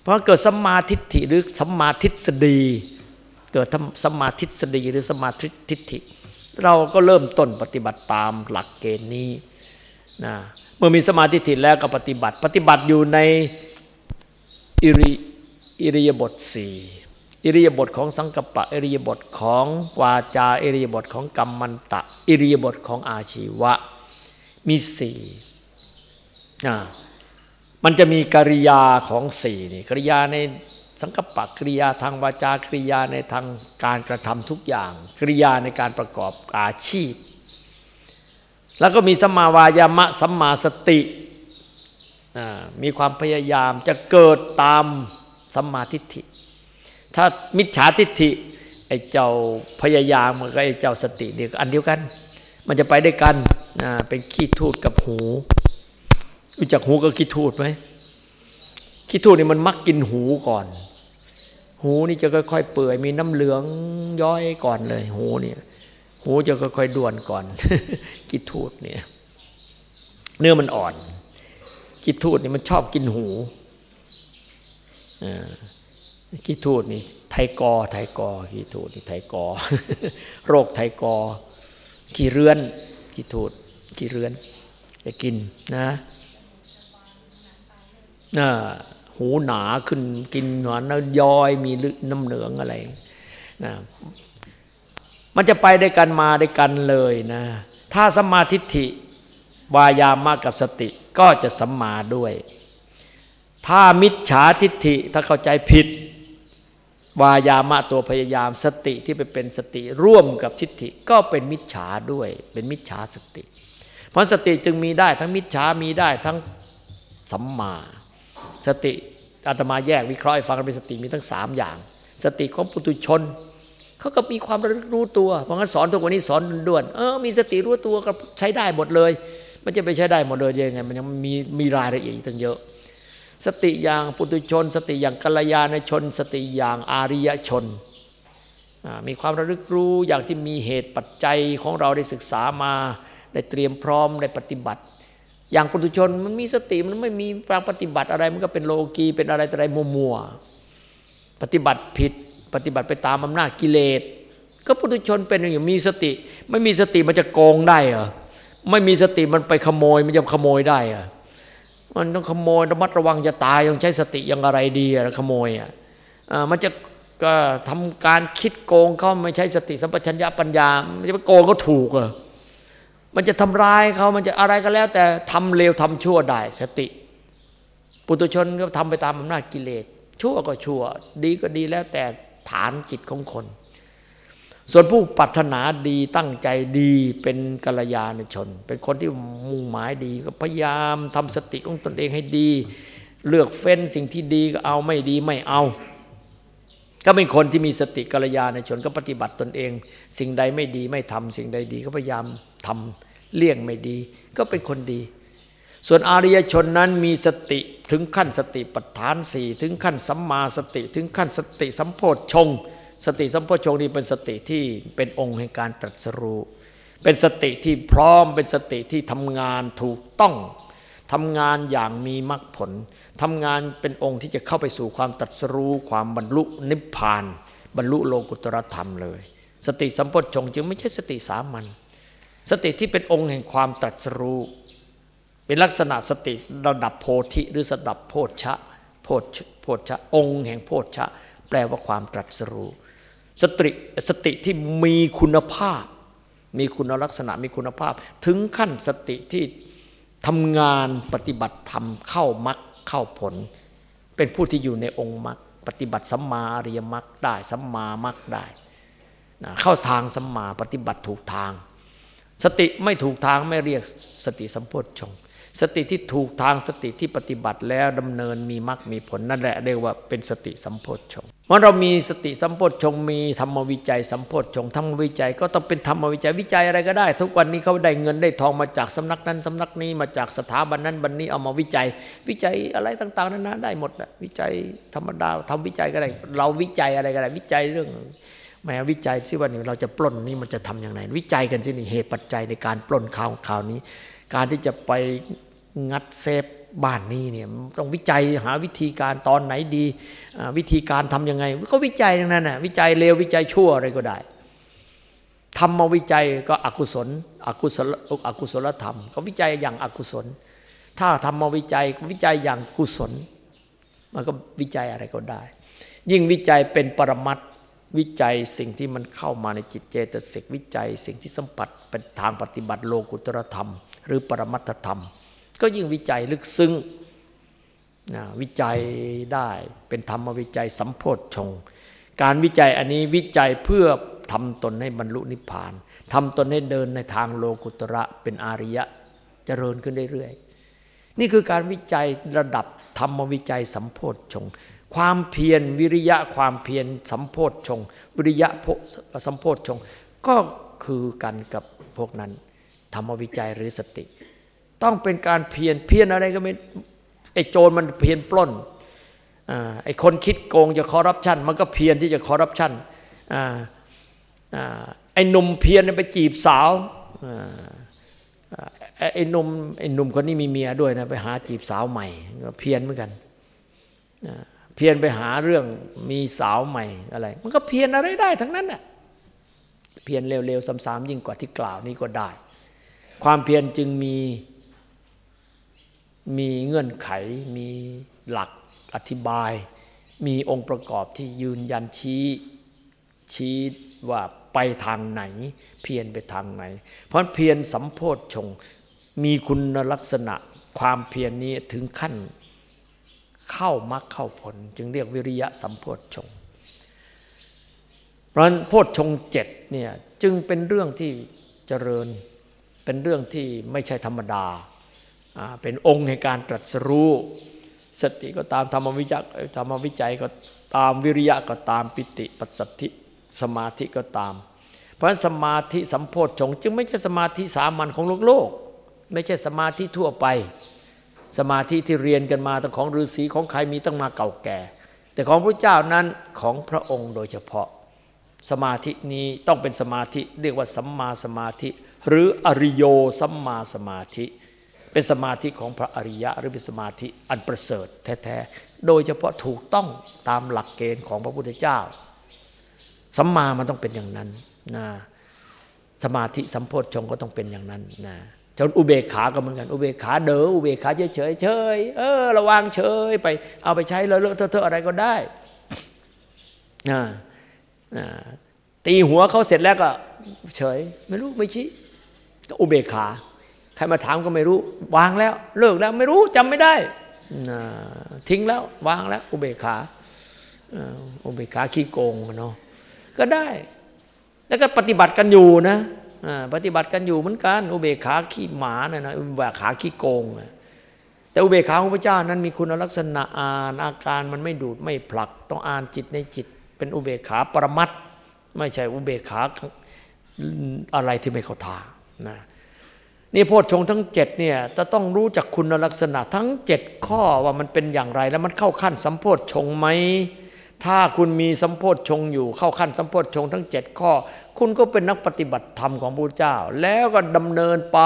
เพราะเกิดสัมมาทิฏฐิหรือสัมมาทิฏษฎี เกิดสมาทิฏษฎีหรือสัมมาทิฏฐิ เราก็เริ่มต้นปฏิบัติตามหลักเกณฑ์นี้นะเมื่อมีสมาธิถิแล้วก็ปฏิบัติ ปฏิบัติอยู่ในอิริอิริยบทสี่อิริยบทของสังกปะอิริยบทของวาจาอิริยบทของกรรมันตะ อิริยบทของอาชีวะ มีสี่มันจะมีกิริยาของสี่นี่กิริยาใน สังกปะกิริยาทางวาจากริยาในทางการกระทำทุกอย่างกิริยาในการประกอบอาชีพ แล้วก็มีสัมมาวายามะสัมมาสติมีความพยายามจะเกิดตามสัมมาทิฏฐิ ถ้ามิจฉาทิฏฐิไอ้เจ้าพยายามมันก็ไอ้เจ้าสติเนี่ยอันเดียวกัน มันจะไปได้วยกันเป็นขี้ทูดกับหูรู้จักหูกับขี้ทูดไหมขี้ทูดนี่มันมักกินหูก่อน หูนี่จะค่อยๆเปื่อย มีน้ำเหลืองย้อยก่อนเลย หูเนี่ยหูจะค่อยๆด่วนก่อนขี้ทูดเนี่ย เนื้อมันอ่อนขี้ทูดนี่มันชอบกินหูขี้ทูดนี่ไทกอ ไทกอขี้ทูดนี่ไทกอ โรคไทกอขี้เรือนขี้ทูดขี้เรือนจะกินนะ หูหนาขึ้นกินหนอนแล้วย้อยมีน้ำเหลืองอะไรนะมันจะไปได้กันมาได้กันเลยนะ ถ้าสมาธิิวายามากับสติก็จะสัมมาด้วย ถ้ามิจฉาทิฏฐิถ้าเข้าใจผิด วายามะตัวพยายามสติที่ไปเป็นสติร่วมกับทิฏฐิก็เป็นมิจฉาด้วย เป็นมิจฉาสติ เพราะสติจึงมีได้ทั้งมิจฉามีได้ทั้งสัมมา สติอาตมาแยกวิเคราะห์ฟังเป็นสติมีทั้งสามอย่าง สติของปุตุชนเขาก็มีความระลึกรู้ตัว เพราะงั้นสอนทุกวันนี้สอนด่วนเออมีสติรู้ตัวก็ใช้ได้หมดเลย มันจะไปใช้ได้หมดเลยยังไงมันยังมีมีรายละเอียดตั้งเยอะ สติอย่างปุตุชน สติอย่างกัลยาณชน สติอย่างอาริยชนมีความระลึกรู้อย่างที่มีเหตุปัจจัยของเราได้ศึกษามา ได้เตรียมพร้อมได้ปฏิบัติ อย่างปุถุชนมันมีสติมันไม่มีการปฏิบัติอะไร มันก็เป็นโลกีเป็นอะไรอะไรมัวๆปฏิบัติผิด ปฏิบัติไปตามอำนาจกิเลส ก็ปุถุชนเป็นอย่างมีสติ ไม่มีสติมันจะโกงได้เหรอไม่มีสติมันไปขโมยมันจะขโมยได้เหรอมันต้องขโมยระมัดระวังจะตายต้องใช้สติอย่างอะไรดีอะขโมยอะมันจะก็ทำการคิดโกงเขาไม่ใช้สติสัมปชัญญะปัญญามันจะไปโกงก็ถูกอะ มันจะทำร้ายเขามันจะอะไรก็แล้ว แต่ทำเลวทำชั่วได้สติ ปุตุชนก็ทำไปตามอำนาจกิเลส ชั่วก็ชั่ว ดีก็ดีแล้วแต่ฐานจิตของคน ส่วนผู้ปรารถนาดีตั้งใจดีเป็นกัลยาณชน เป็นคนที่มุ่งหมายดีก็พยายามทำสติของตนเองให้ดี เลือกเฟ้นสิ่งที่ดีก็เอาไม่ดีไม่เอาก็เป็นคนที่มีสติกัลยาณชนก็ปฏิบัติตนเอง สิ่งใดไม่ดีไม่ทำสิ่งใดดีก็พยายามทำ เลี่ยงไม่ดี ก็เป็นคนดี ส่วนอริยชนนั้นมีสติถึงขั้นสติปัฏฐานสี่ถึงขั้นสัมมาสติถึงขั้นสติสัมโพชฌงสติสัมโพชฌงนี้เป็นสติที่เป็นองค์แห่งการตรัสรู้เป็นสติที่พร้อมเป็นสติที่ทำงานถูกต้องทำงานอย่างมีมรรคผลทำงานเป็นองค์ที่จะเข้าไปสู่ความตรัสรู้ความบรรลุนิพพาน บรรลุโลกุตรธรรมเลย สติสัมโพชฌงจึงไม่ใช่สติสามัญ สติที่เป็นองค์แห่งความตรัสรู้ เป็นลักษณะสติระดับโพธิหรือระดับโพชะโพชโพชะองค์แห่งโพชะ แปลว่าความตรัสรู้ สติสติที่มีคุณภาพ มีคุณลักษณะมีคุณภาพ ถึงขั้นสติที่ทำงานปฏิบัติธรรมเข้ามรรคเข้าผล เป็นผู้ที่อยู่ในองค์มรรคปฏิบัติสัมมาอริยมรรคได้สัมมามรรคได้นะเข้าทางสัมมาปฏิบัติถูกทาง สติไม่ถูกทางไม่เรียกสติสัมโพชฌงค์สติที่ถูกทางสติที่ปฏิบัติแล้วดำเนินมีมรรคมีผลนั่นแหละเรียกว่าเป็นสติสัมโพชฌงค์เมื่อเรามีสติสัมโพชฌงค์มีธรรมวิจัยสัมโพชฌงค์ธรรมวิจัยก็ต้องเป็นธรรมวิจัยวิจัยอะไรก็ได้ ทุกวันนี้เขาได้เงินได้ทองมาจากสำนักนั้นสำนักนี้มาจากสถาบันนั้นบันนี้เอามาวิจัย วิจัยอะไรต่างๆนั้นนะได้หมดนะวิจัยธรรมดาทำวิจัยก็ได้เราวิจัยอะไรก็ได้วิจัยเรื่อง แม้วิจัยที่ว่านี่เราจะปล้นนี่มันจะทำอย่างไรวิจัยกันสินี่เหตุปัจจัยในการปล้นข่าวข่าวนี้ การที่จะไปงัดเซฟบ้านนี้เนี่ยต้องวิจัยหาวิธีการตอนไหนดีวิธีการทํำยังไงก็วิจัยทั้งนั้นน่ะวิจัยเลววิจัยชั่วอะไรก็ได้ทำมาวิจัยก็อกุศลอกุศลอกุศลธรรม ก็วิจัยอย่างอกุศล ถ้าทำมาวิจัยวิจัยอย่างกุศล มันก็วิจัยอะไรก็ได้ ยิ่งวิจัยเป็นปรมัต วิจัยสิ่งที่มันเข้ามาในจิตเจตสิกวิจัย สิ่งที่สัมผัสเป็นทางปฏิบัติโลกุตรธรรม หรือปรมัตธรรม ก็ยิ่งวิจัยลึกซึ้งนะวิจัยได้เป็นธรรมวิจัยสัมโพธชง การวิจัยอันนี้วิจัยเพื่อทำตนให้บรรลุนิพพานทำตนให้เดินในทางโลกุตระเป็นอาริยะเจริญขึ้นเรื่อยๆนี่คือการวิจัยระดับธรรมวิจัยสัมโพธชง ความเพียรวิริยะความเพียรสัมโพธชง วิริยะสัมโพธชง ก็คือกันกับพวกนั้น ธรรมวิจัยหรือสติ ต้องเป็นการเพียรเพียรอะไรก็ไม่ไอ้โจรมันเพียรปล้นไอ้คนคิดโกงจะคอร์รัปชันมันก็เพียรที่จะคอร์รัปชันไอ้หนุ่มเพียรไปจีบสาวไอ้หนุ่มไอ้หนุ่มคนนี้มีเมียด้วยนะไปหาจีบสาวใหม่ก็เพียรเหมือนกัน เพียรไปหาเรื่องมีสาวใหม่อะไร มันก็เพียรอะไรได้ทั้งนั้นน่ะเพียรเร็วๆซ้ำๆยิ่งกว่าที่กล่าวนี้ก็ได้ ความเพียรจึงมีมีเงื่อนไข มีหลักอธิบาย มีองค์ประกอบที่ยืนยันชี้ชี้ว่าไปทางไหน เพียรไปทางไหน เพราะเพียรสัมโพธชงมีคุณลักษณะความเพียรนี้ถึงขั้น เข้ามรรคเข้าผล จึงเรียกวิริยะสัมโพธชง เพราะนั้นโพธชงเจ็ดเนี่ยจึงเป็นเรื่องที่เจริญเป็นเรื่องที่ไม่ใช่ธรรมดา เป็นองค์ในการตรัสรู้สติก็ตามธรรมวิจัยธรรมวิจัยก็ตามวิริยะก็ตามปิติปัสสติสมาธิก็ตาม เพราะสมาธิสัมโพธชง จึงไม่ใช่สมาธิสามัญของโลกโลก ไม่ใช่สมาธิทั่วไป สมาธิที่เรียนกันมาตั้งของฤาษีของใครมีตั้งมาเก่าแก่ แต่ของพระเจ้านั้นของพระองค์โดยเฉพาะ สมาธินี้ต้องเป็นสมาธิเรียกว่าสัมมาสมาธิ หรืออริโยสัมมาสมาธิ เป็นสมาธิของพระอริยะหรือเป็นสมาธิอันประเสริฐแท้ๆโดยเฉพาะถูกต้องตามหลักเกณฑ์ของพระพุทธเจ้าสัมมามันต้องเป็นอย่างนั้นนะสมาธิสัมโพธชงก็ต้องเป็นอย่างนั้นนะ จนอุเบกขาก็เหมือนกันอุเบกขาเดออุเบกขาเฉยเฉยเฉยเออระวังเฉยไป เอาไปใช้เลอะเลอะเทอะอะไรก็ได้นะตีหัวเขาเสร็จแล้วก็เฉย ไม่รู้ไม่ชี้ก็อุเบกขา ใครมาถามก็ไม่รู้ วางแล้ว เลิกแล้วไม่รู้จำไม่ได้ทิ้งแล้ววางแล้ว อุเบกขาอุเบกขาขี้โกงเนาะก็ได้ แล้วก็ปฏิบัติกันอยู่นะ ปฏิบัติกันอยู่เหมือนกัน อุเบกขาขี้หมาเนี่ยนะอุเบกขาขี้โกง แต่อุเบกขาของพระเจ้านั้นมีคุณลักษณะอ่านอาการมันไม่ดูดไม่ผลัก ต้องอ่านจิตในจิต เป็นอุเบกขาปรมัตไม่ใช่อุเบกขาอะไรที่ไม่เข้าทางนะนี่โพชฌงทั้งเจ็ดเนี่ยจะต้องรู้จักคุณลักษณะทั้งเจ็ดข้อว่ามันเป็นอย่างไร แล้วมันเข้าขั้นสัมโพชฌงไหมถ้าคุณมีสัมโพชฌงอยู่เข้าขั้นสัมโพชฌงทั้งเจ็ดข้อ คุณก็เป็นนักปฏิบัติธรรมของพระเจ้า แล้วก็ดำเนินไป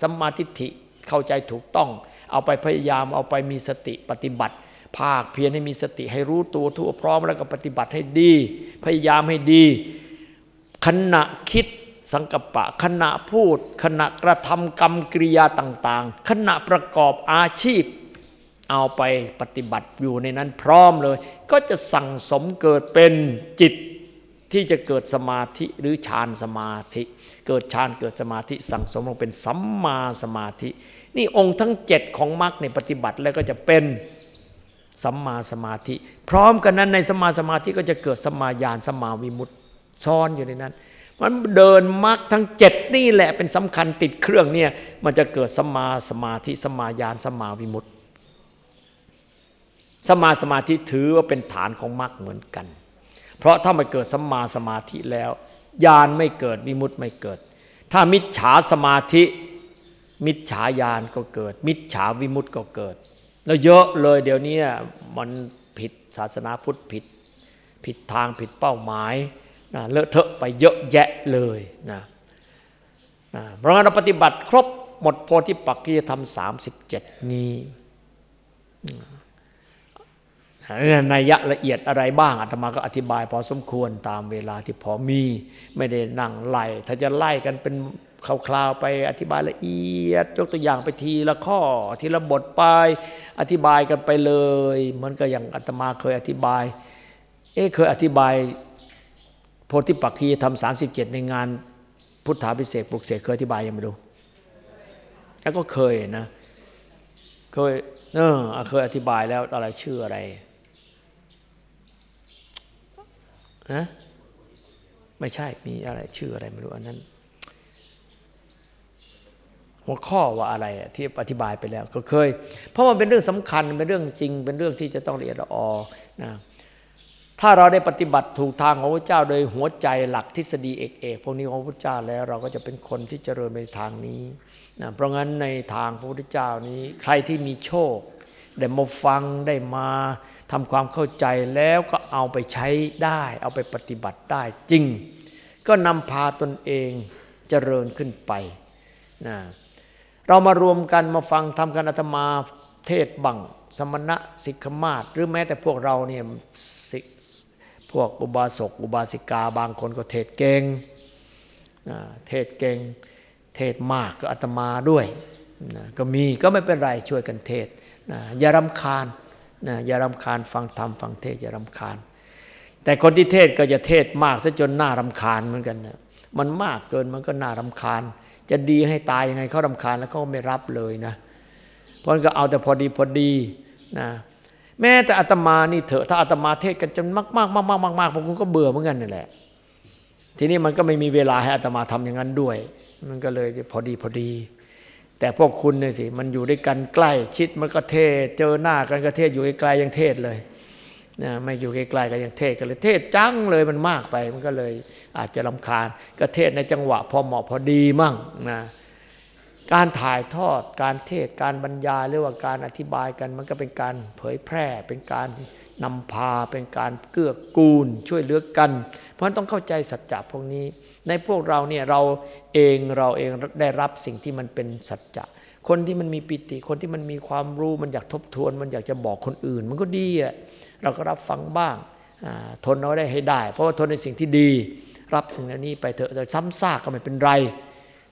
สัมมาทิฏฐิเข้าใจถูกต้อง เอาไปพยายามเอาไปมีสติปฏิบัติ ภาคเพียรให้มีสติให้รู้ตัวทั่วพร้อมแล้วก็ปฏิบัติให้ดี พยายามให้ดี ขณะคิดสังกปะ ขณะพูด ขณะกระทำกรรมกริยาต่างๆ ขณะประกอบอาชีพ เอาไปปฏิบัติอยู่ในนั้นพร้อมเลย ก็จะสั่งสมเกิดเป็นจิต ที่จะเกิดสมาธิหรือฌานสมาธิ เกิดฌานเกิดสมาธิสั่งสมลงเป็นสัมมาสมาธิ นี่องค์ทั้งเจ็ดของมรรคในปฏิบัติแล้วก็จะเป็นสัมมาสมาธิ พร้อมกันนั้นในสัมมาสมาธิก็จะเกิดสมาญาณสมาวิมุตติซ้อนอยู่ในนั้นมันเดินมรรคทั้งเจ็ดนี่แหละเป็นสำคัญติดเครื่องเนี่ยมันจะเกิดสมาสมาธิสมาญาณสมาวิมุตติสมาสมาธิถือว่าเป็นฐานของมรรคเหมือนกัน เพราะถ้ามันเกิดสัมมาสมาธิแล้วญาณไม่เกิดวิมุตติไม่เกิด ถ้ามิจฉาสมาธิ มิจฉาญาณก็เกิด มิจฉาวิมุตติก็เกิด แล้วเยอะเลยเดี๋ยวนี้มันผิดศาสนาพุทธผิด ผิดทางผิดเป้าหมายนะเลอะเทอะไปเยอะแยะเลยนะนะเพราะงั้นเราปฏิบัติครบหมดโพธิปักกิยธรรมสามสิบเจ็ดนี้ นัยยะละเอียดอะไรบ้างอาตมาก็อธิบาย พอสมควรตามเวลาที่พอมีไม่ได้นั่งไล่ถ้าจะไล่กันเป็นคราวๆไปอธิบายละเอียด ยกตัวอย่างไปทีละข้อทีละบทไป อธิบายกันไปเลยเหมือนกับอย่างอาตมาเคยอธิบาย เอ๊เคยอธิบายโพธิปักคีทำสามสิบเจ็ดในงาน พุทธาพิเศษปลุกเสกเคยอธิบายยังไม่รู้แล้วก็เคยนะ เคยเออเคยอธิบายแล้วอะไรชื่ออะไร นะไม่ใช่มีอะไรชื่ออะไรไม่รู้อันนั้น หัวข้อว่าอะไรที่อธิบายไปแล้ว ก็เคย เพราะมันเป็นเรื่องสำคัญเป็นเรื่องจริง เป็นเรื่องที่จะต้องละเอียดละออนะถ้าเราได้ปฏิบัติถูกทางของพระเจ้า โดยหัวใจหลักทฤษฎีเอกเอกพวกนี้ของพระเจ้าแล้ว เราก็จะเป็นคนที่เจริญในทางนี้นะเพราะงั้นในทางพระพุทธเจ้านี้ ใครที่มีโชค ได้มาฟังได้มา ทำความเข้าใจแล้วก็เอาไปใช้ได้ เอาไปปฏิบัติได้จริง ก็นำพาตนเองเจริญขึ้นไปนะเรามารวมกันมาฟังทำกันอาตมาเทศบังสมณะสิกขมาศหรือแม้แต่พวกเราเนี่ยพวกอุบาสกอุบาสิกาบางคนก็เทศเก่งเทศเก่งเทศมากก็อาตมาด้วยก็มีก็ไม่เป็นไรช่วยกันเทศอย่ารำคาญ นะอย่ารำคาญฟังธรรมฟังเทศอย่ารำคาญ แต่คนที่เทศก็จะเทศมากซะจนน่ารำคาญเหมือนกันนะมันมากเกินมันก็น่ารำคาญ จะดีให้ตายยังไงเขารำคาญแล้วเขาไม่รับเลยนะเพราะก็เอาแต่พอดีพอดีนะแม้แต่อาตมานี่เถอะถ้าอาตมาเทศกันจนมากมากมากมากมากมากผมก็เบื่อเหมือนกันนี่แหละ ทีนี้มันก็ไม่มีเวลาให้อาตมาทำอย่างนั้นด้วย มันก็เลยพอดีพอดี แต่พวกคุณเนี่ยสิมันอยู่ด้วยกันใกล้ชิดมันก็เทศ เจอหน้ากันก็เทศอยู่ไกลๆยังเทศเลยนะไม่อยู่ไกลๆก็ยังเทศกันเลยเทศจังเลยมันมากไปมันก็เลยอาจจะลำคาญก็เทศในจังหวะพอเหมาะพอดีมั่งนะการถ่ายทอดการเทศการบรรยายหรือว่าการอธิบายกัน มันก็เป็นการเผยแพร่ เป็นการนำพาเป็นการเกื้อกูลช่วยเหลือกัน เพราะฉะนั้นต้องเข้าใจสัจจะพวกนี้ ในพวกเราเนี่ยเราเองเราเองได้รับสิ่งที่มันเป็นสัจจะคนที่มันมีปิติ คนที่มันมีความรู้มันอยากทบทวน มันอยากจะบอกคนอื่น มันก็ดีอะเราก็รับฟังบ้างทนเอาได้ให้ได้ เพราะว่าทนในสิ่งที่ดี รับสิ่งนี้ไปเถอะซ้ำซากก็ไม่เป็นไร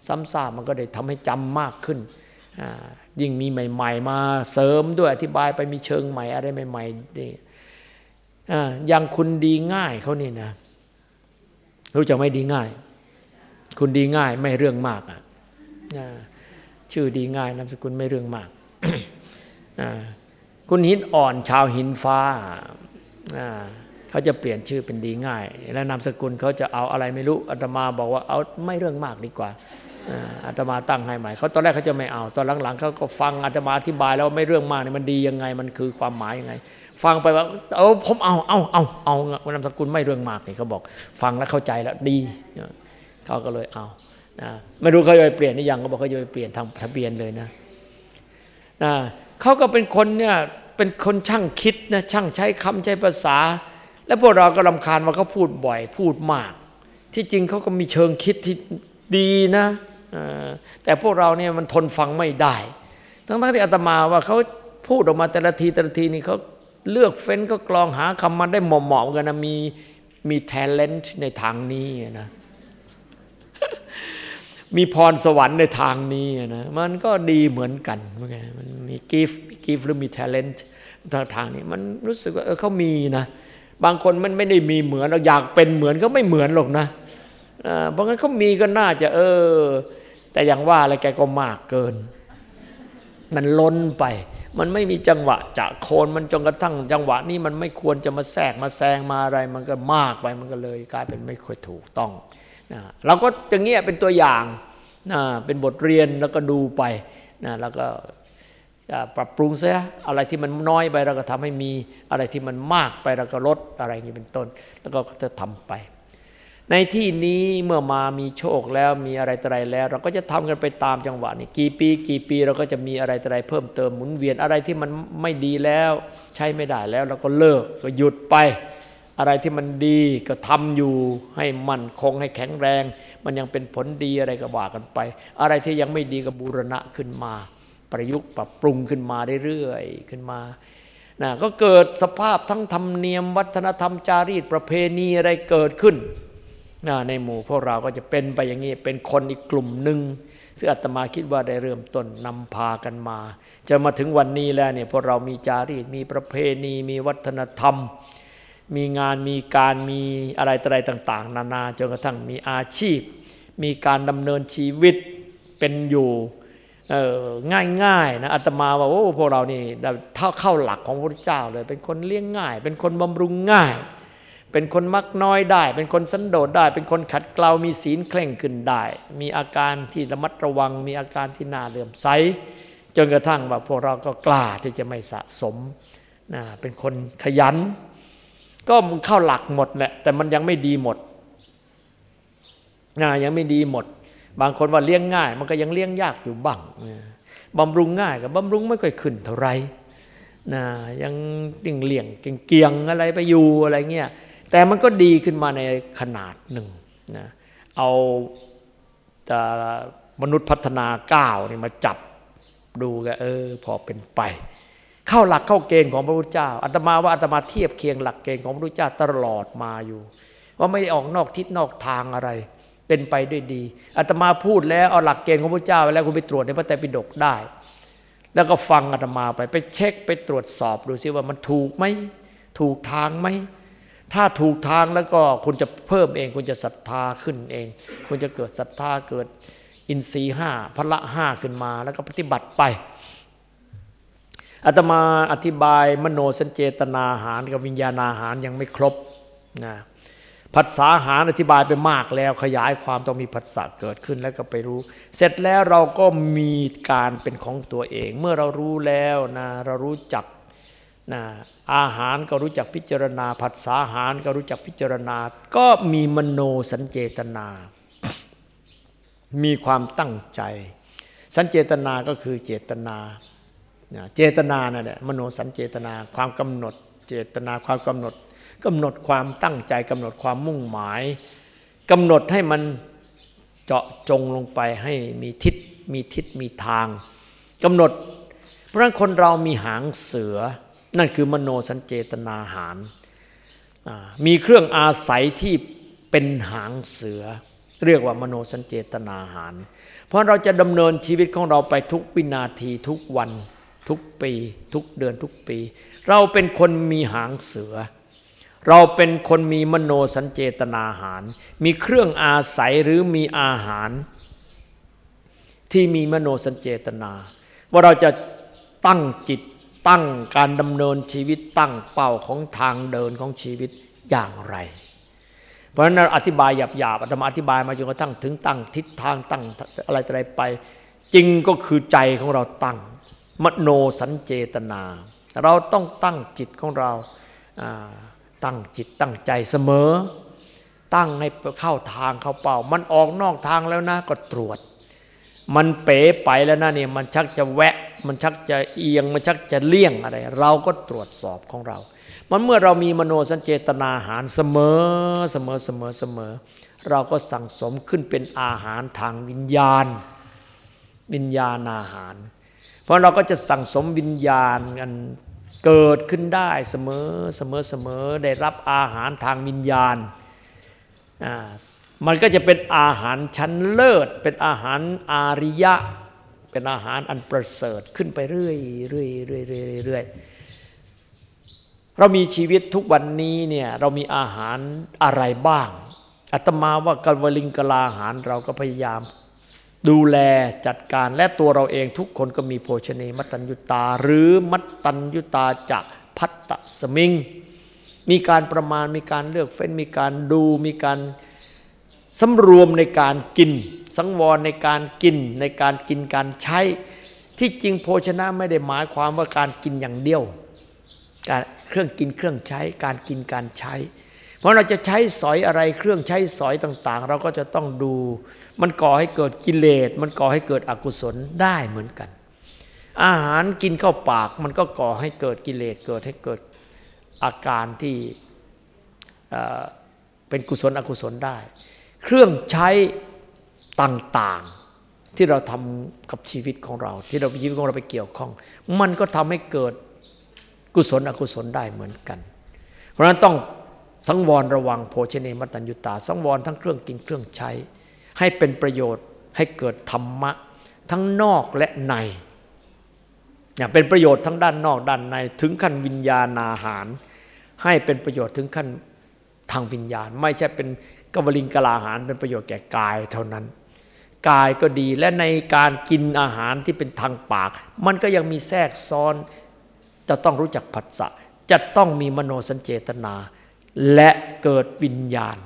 ซ้ำซากมันก็ได้ทำให้จำมากขึ้น ยิ่งมีใหม่ ๆ มาเสริมด้วยอธิบายไปมีเชิงใหม่อะไรใหม่ๆนี่อย่างคุณดีง่ายเขานี่นะ รู้จักไม่ดีง่าย คุณดีง่ายไม่เรื่องมากอะชื่อดีง่ายนามสกุลไม่เรื่องมากคุณหินอ่อนชาวหินฟ้าเขาจะเปลี่ยนชื่อเป็นดีง่าย และนามสกุลเขาจะเอาอะไรไม่รู้อาตมาบอกว่าเอาไม่เรื่องมากดีกว่าอาตมาตั้งให้ใหม่เขาตอนแรกเขาจะไม่เอา ตอนหลังๆเขาก็ฟังอาตมาอธิบายแล้วไม่เรื่องมากนี่มันดียังไง มันคือความหมายยังไง ฟังไปว่าเออผมเอาเอาเอาเอานามสกุลไม่เรื่องมากนี่เขาบอก ฟังแล้วเข้าใจแล้วดีเขาก็เลยเอานะไม่รู้เขาจะไปเปลี่ยนหรือยังเขาบอกเขาจะไปเปลี่ยนทางทะเบียนเลยนะนะเขาก็เป็นคนเนี่ยเป็นคนช่างคิดนะช่างใช้คำใช้ภาษา แล้วพวกเราก็ลำคาญว่าเขาพูดบ่อย พูดมาก ที่จริงเขาก็มีเชิงคิดที่ดีนะแต่พวกเราเนี่ยมันทนฟังไม่ได้ ทั้งๆที่อาตมาว่าเขาพูดออกมาแต่ละทีแต่ละทีนี่เขา เลือกเฟ้นก็กรองหาคำมาได้เหมาะๆกันนะมีมี talent ในทางนี้นะมีพรสวรรค์ในทางนี้นะมันก็ดีเหมือนกันมันมีกิฟต์มีกิฟต์หรือมี talent ทางทางนี้มันรู้สึกว่าเออเขามีนะบางคนมันไม่ได้มีเหมือนเราอยากเป็นเหมือนก็ไม่เหมือนหรอกนะเพราะงั้นเขามีก็น่าจะ เออ แต่อย่างว่าอะไรแกก็มากเกิน มันล้นไป มันไม่มีจังหวะจะโคนมันจนกระทั่งจังหวะนี้มันไม่ควรจะมาแทรกมาแซงมาอะไร มันก็มากไปมันก็เลยกลายเป็นไม่ค่อยถูกต้องนะเราก็อย่างเงี้ยเป็นตัวอย่างนะเป็นบทเรียนแล้วก็ดูไปนะแล้วก็ปรับปรุงเสียอะไรที่มันน้อยไปเราก็ทำให้มีอะไรที่มันมากไปเราก็ลดอะไรอย่างนี้เป็นต้น แล้วก็จะทำไป ในที่นี้เมื่อมามีโชคแล้วมีอะไรต่ออะไรแล้ว เราก็จะทำกันไปตามจังหวะนี้กี่ปี กี่ปีเราก็จะมีอะไรต่ออะไรเพิ่มเติมหมุนเวียนอะไรที่มันไม่ดีแล้ว ใช้ไม่ได้แล้วเราก็เลิกก็หยุดไป อะไรที่มันดีก็ทำอยู่ให้มันคงให้แข็งแรง มันยังเป็นผลดีอะไรก็ว่ากันไป อะไรที่ยังไม่ดีก็บูรณะขึ้นมา ประยุกต์ปรับปรุงขึ้นมาเรื่อยๆขึ้นมานะก็เกิดสภาพทั้งธรรมเนียม วัฒนธรรมจารีตประเพณีอะไรเกิดขึ้น ในหมู่พวกเราก็จะเป็นไปอย่างนี้เป็นคนอีกกลุ่มหนึ่งซึ่งอาตมาคิดว่าได้เริ่มต้นนำพากันมา จะมาถึงวันนี้แล้วเนี่ยพวกเรามีจารีตมีประเพณี มีวัฒนธรรม มีงานมีการมีอะไรอะไรต่าง ๆ นานาจนกระทั่งมีอาชีพ มีการดำเนินชีวิตเป็นอยู่ง่ายๆนะอาตมาว่าโอ้พวกเรานี่เท่าเข้าหลักของพระเจ้าเลย เป็นคนเลี้ยงง่าย เป็นคนบำรุงง่าย เป็นคนมักน้อยได้ เป็นคนสันโดษได้ เป็นคนขัดเกลา มีศีลเคร่งขึ้นได้ มีอาการที่ระมัดระวัง มีอาการที่น่าเลื่อมใส จนกระทั่งว่าพวกเราก็กล้าที่จะไม่สะสมนะเป็นคนขยัน ก็มันเข้าหลักหมดแหละ แต่มันยังไม่ดีหมดนะยังไม่ดีหมด บางคนว่าเลี้ยงง่าย มันก็ยังเลี้ยงยากอยู่บ้างบำรุงง่ายกับบำรุงไม่ค่อยขึ้นเท่าไรนะยังติ่งเหลี่ยงเกียงอะไรไปอยู่อะไรเงี้ย แต่มันก็ดีขึ้นมาในขนาดหนึ่งนะเอามนุษย์พัฒนาก้าวนี่มาจับดูกันเออ พอเป็นไป เข้าหลักเข้าเกณฑ์ของพระพุทธเจ้าอาตมาว่าอาตมาเทียบเคียงหลักเกณฑ์ของพระพุทธเจ้าตลอดมาอยู่ ว่าไม่ได้ออกนอกทิศนอกทางอะไร เป็นไปด้วยดีอาตมาพูดแล้วเอาหลักเกณฑ์ของพระพุทธเจ้าไปแล้วคุณไปตรวจในพระไตรปิฎกได้ แล้วก็ฟังอาตมาไปไปเช็คไปตรวจสอบดูซิว่ามันถูกไหมถูกทางไหม ถ้าถูกทางแล้วก็คุณจะเพิ่มเอง คุณจะศรัทธาขึ้นเอง คุณจะเกิดศรัทธาเกิดอินทรีห้าพละห้าขึ้นมาแล้วก็ปฏิบัติไปอาตมาอธิบายมโนสัญเจตนาหารกับวิญญาณอาหารยังไม่ครบนะผัสสะหารอธิบายไปมากแล้วขยายความต้องมีผัสสะเกิดขึ้นแล้วก็ไปรู้ เสร็จแล้วเราก็มีการเป็นของตัวเอง เมื่อเรารู้แล้วนะเรารู้จัก นะอาหารก็รู้จักพิจารณาผัสสะหารก็รู้จักพิจารณา ก็มีมโนสัญเจตนา มีความตั้งใจ สัญเจตนาก็คือเจตนาเจตนานั่นแหละมโนสัญเจตนาความกำหนด เจตนาความกำหนดกำหนดความตั้งใจกำหนดความมุ่งหมายกำหนดให้มันเจาะจงลงไปให้มีทิศมีทิศมีทางกำหนด เพราะนั้นคนเรามีหางเสือ นั่นคือมโนสัญเจตนาหาร มีเครื่องอาศัยที่เป็นหางเสือ เรียกว่ามโนสัญเจตนาหาร เพราะเราจะดำเนินชีวิตของเราไปทุกวินาทีทุกวันทุกปี ทุกเดือนทุกปี เราเป็นคนมีหางเสือ เราเป็นคนมีมโนสัญเจตนาหาร มีเครื่องอาศัยหรือมีอาหาร ที่มีมโนสัญเจตนา ว่าเราจะตั้งจิต ตั้งการดำเนินชีวิตตั้งเป้าของทางเดินของชีวิตอย่างไร เพราะฉะนั้นอธิบายหยาบๆอาตมาอธิบายมาจนกระทั่งถึงตั้งทิศทางตั้งอะไรอะไรไป จริงก็คือใจของเราตั้ง มโนสัญเจตนา เราต้องตั้งจิตของเราตั้งจิตตั้งใจเสมอ ตั้งให้เข้าทางเข้าเป้า มันออกนอกทางแล้วนะก็ตรวจ มันเป๋ไปแล้วนะเนี่ยมันชักจะแวะ มันชักจะเอียง มันชักจะเลี่ยงอะไร เราก็ตรวจสอบของเรา มันเมื่อเรามีมโนสัญเจตนาหารเสมอเสมอเสมอเสมอ เราก็สั่งสมขึ้นเป็นอาหารทางวิญญาณ วิญญาณอาหาร เพราะเราก็จะสั่งสมวิญญาณกันเกิดขึ้นได้เสมอเสมอเสมอได้รับอาหารทางวิญญาณ มันก็จะเป็นอาหารชั้นเลิศ เป็นอาหารอาริยะ เป็นอาหารอันประเสริฐขึ้นไปเรื่อยเรื่อยเรื่อยเรื่อยเรื่อยเรามีชีวิตทุกวันนี้เนี่ยเรามีอาหารอะไรบ้างอาตมาว่ากัลวลิงกลาอาหารเราก็พยายาม ดูแลจัดการและตัวเราเองทุกคนก็มีโภชเนมัตตัญญุตา หรือมัตตัญญุตาจะพัตตสมิง มีการประมาณมีการเลือกเฟ้นมีการดูมีการ สำรวมในการกิน สังวรในการกินในการกินการใช้ ที่จริงโภชนะไม่ได้หมายความว่าการกินอย่างเดียว การเครื่องกินเครื่องใช้ การกินการใช้ เพราะเราจะใช้สอยอะไรเครื่องใช้สอยต่างๆ เราก็จะต้องดู มันก่อให้เกิดกิเลสมันก่อให้เกิดอกุศลได้เหมือนกัน อาหารกินเข้าปากมันก็ก่อให้เกิดกิเลสเกิดให้เกิดอาการที่เป็นกุศลอกุศลได้ เครื่องใช้ต่างๆ ที่เราทำกับชีวิตของเรา ที่เราชีวิตของเราไปเกี่ยวข้อง มันก็ทำให้เกิดกุศลอกุศลได้เหมือนกัน เพราะฉะนั้นต้องสังวรระวังโภชเนมตัญญุตา สังวรทั้งเครื่องกินเครื่องใช้ ให้เป็นประโยชน์ให้เกิดธรรมะ ทั้งนอกและในอย่างเป็นประโยชน์ทั้งด้านนอกด้านใน ถึงขั้นวิญญาณอาหาร ให้เป็นประโยชน์ถึงขั้นทางวิญญาณ ไม่ใช่เป็น กวลิงกลาอาหารเป็นประโยชน์แก่กายเท่านั้น กายก็ดีและในการกินอาหารที่เป็นทางปาก มันก็ยังมีแทรกซ้อน จะต้องรู้จักผัสสะจะต้องมีมโนสัญเจตนา และเกิดวิญญาณ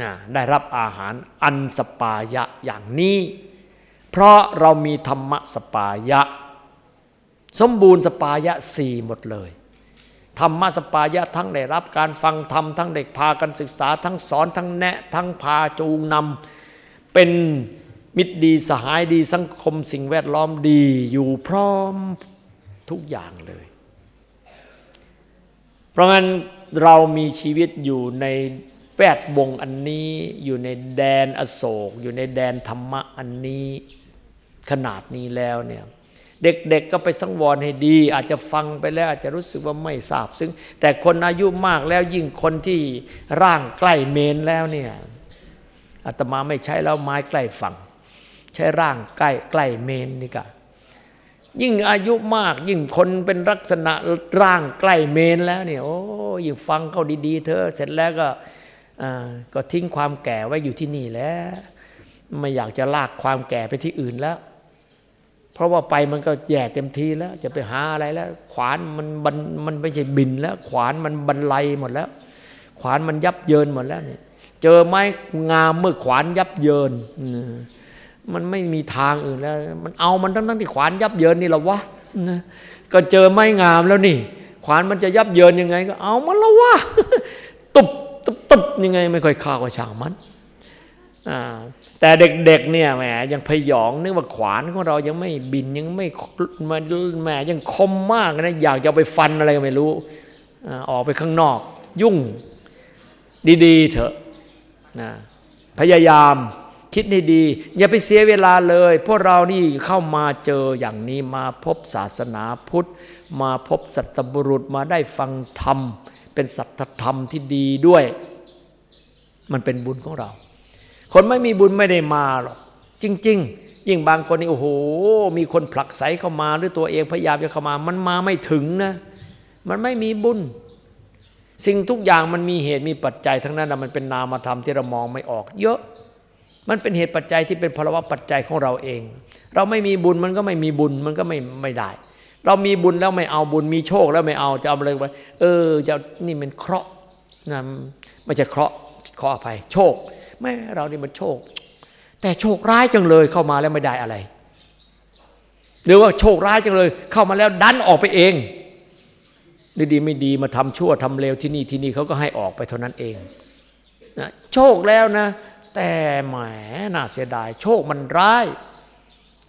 นะได้รับอาหารอันสปายะอย่างนี้ เพราะเรามีธรรมะสปายะ สมบูรณ์สปายะสี่หมดเลย ธรรมสปายะทั้งได้รับการฟังธรรมทั้งเด็กพากันศึกษา ทั้งสอนทั้งแนะ ทั้งพาจูงนำเป็นมิตรดีสหายดีสังคมสิ่งแวดล้อมดีอยู่พร้อมทุกอย่างเลย เพราะงั้นเรามีชีวิตอยู่ในแวดวงอันนี้อยู่ในแดนอโศก อยู่ในแดนธรรมะอันนี้ขนาดนี้แล้วเนี่ย เด็กๆก็ไปสังวรให้ดี อาจจะฟังไปแล้วอาจจะรู้สึกว่าไม่ทราบซึ่งแต่คนอายุมากแล้วยิ่งคนที่ร่างใกล้เมนแล้วเนี่ยอาตมาไม่ใช้แล้วไม้ใกล้ฝั่ง ใช้ร่างใกล้ใกล้เมนนี่ก็ยิ่งอายุมาก ยิ่งคนเป็นลักษณะร่างใกล้เมนแล้วเนี่ยโอ้ยิ่งฟังเขาดีๆเธอเสร็จแล้วก็ก็ทิ้งความแก่ไว้อยู่ที่นี่แล้ว ไม่อยากจะลากความแก่ไปที่อื่นแล้ว เพราะว่าไปมันก็แย่เต็มทีแล้ว จะไปหาอะไรแล้ว ขวานมันมันมันไม่ใช่บินแล้ว ขวานมันบรรลัยหมดแล้ว ขวานมันยับเยินหมดแล้วเนี่ย เจอไม้งามเมื่อขวานยับเยินมันไม่มีทางอื่นแล้ว มันเอามันทั้งทั้งที่ขวานยับเยินนี่หรอวะนะก็เจอไม้งามแล้วนี่ ขวานมันจะยับเยินยังไง ก็เอามันแล้ววะตุบตุบตุบยังไง ไม่ค่อยข้าวกับช่างมัน แต่เด็กๆเนี่ยแหมยังพยองนึกว่าขวานของเรายังไม่บินยังไม่มาแหมยังคมมากนะอยากจะไปฟันอะไรก็ไม่รู้ออกไปข้างนอก ยุ่งดีๆเถอะนะพยายามคิดให้ดี อย่าไปเสียเวลาเลย พวกเรานี่เข้ามาเจออย่างนี้มาพบศาสนาพุทธ มาพบสัตบุรุษมาได้ฟังธรรม เป็นสัตธรรมที่ดีด้วย มันเป็นบุญของเรา คนไม่มีบุญไม่ได้มาหรอก จริง ๆ ยิ่งบางคนนี่โอ้โห มีคนผลักไสเข้ามาหรือตัวเองพยายามจะเข้ามา มันมาไม่ถึงนะ มันไม่มีบุญ สิ่งทุกอย่างมันมีเหตุมีปัจจัยทั้งนั้นมันเป็นนามธรรมที่เรามองไม่ออก เยอะ มันเป็นเหตุปัจจัยที่เป็นพลวัตปัจจัยของเราเอง เราไม่มีบุญมันก็ไม่มีบุญมันก็ไม่ไม่ได้ เรามีบุญแล้วไม่เอาบุญมีโชคแล้วไม่เอาจะเอาอะไรไปเออจะนี่เป็นเคราะห์นะไม่ใช่เคราะห์ขออภัยโชค แม่เรานี่มันโชค แต่โชคร้ายจังเลยเข้ามาแล้วไม่ได้อะไร หรือว่าโชคร้ายจังเลย เข้ามาแล้วดันออกไปเองดีไม่ดีมาทำชั่วทำเลวที่นี่ที่นี่เขาก็ให้ออกไปเท่านั้นเองนะโชคแล้วนะ แต่แหมน่าเสียดาย โชคมันร้าย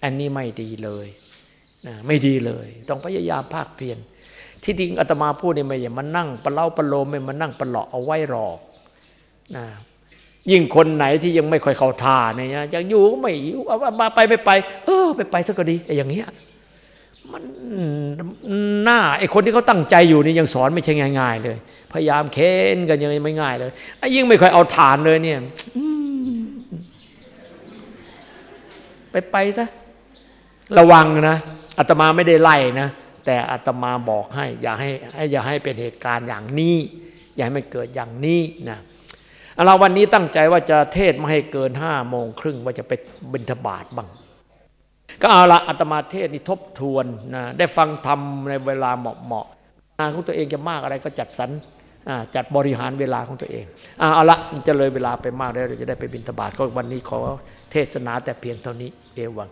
อันนี้ไม่ดีเลยนะไม่ดีเลย ต้องพยายามภาคเพียรที่จริงอาตมาพูดเนี่ยไม่อย่ามานั่งปะเล่าปะโลมไม่มานั่งปะหลาะเอาไว้รอนะ ยิ่งคนไหนที่ยังไม่ค่อยเข้าท่าเนี่ยยากอยู่ก็ไม่อยู่มาไปไม่ไป เออไปไปสักก็ดีไอ้อย่างเงี้ยมันหน้าไอ้คนที่เขาตั้งใจอยู่นี่ยังสอนไม่ใช่ง่าย ๆ เลย พยายามเค้นกันยังไม่ง่ายเลยไอ้ยิ่งไม่ค่อยเอาฐานเลยเนี่ยไปไปซะระวังนะอาตมาไม่ได้ไล่นะแต่อาตมาบอกให้ อย่าให้ให้อย่าให้เป็นเหตุการณ์อย่างนี้ อย่าให้มันเกิดอย่างนี้นะ เราวันนี้ตั้งใจว่าจะเทศไม่ให้เกินห้าโมงครึ่งว่าจะไปบิณฑบาตบ้าง ก็เอาละอาตมาเทศนี่ทบทวนนะได้ฟังธรรมในเวลาเหมาะเหมาะงานของตัวเองจะมากอะไรก็จัดสรรจัดบริหารเวลาของตัวเองเอาละจะเลยเวลาไปมากแล้วเราจะได้ไปบิณฑบาตก็วันนี้ขอเทศนาแต่เพียงเท่านี้เอวัง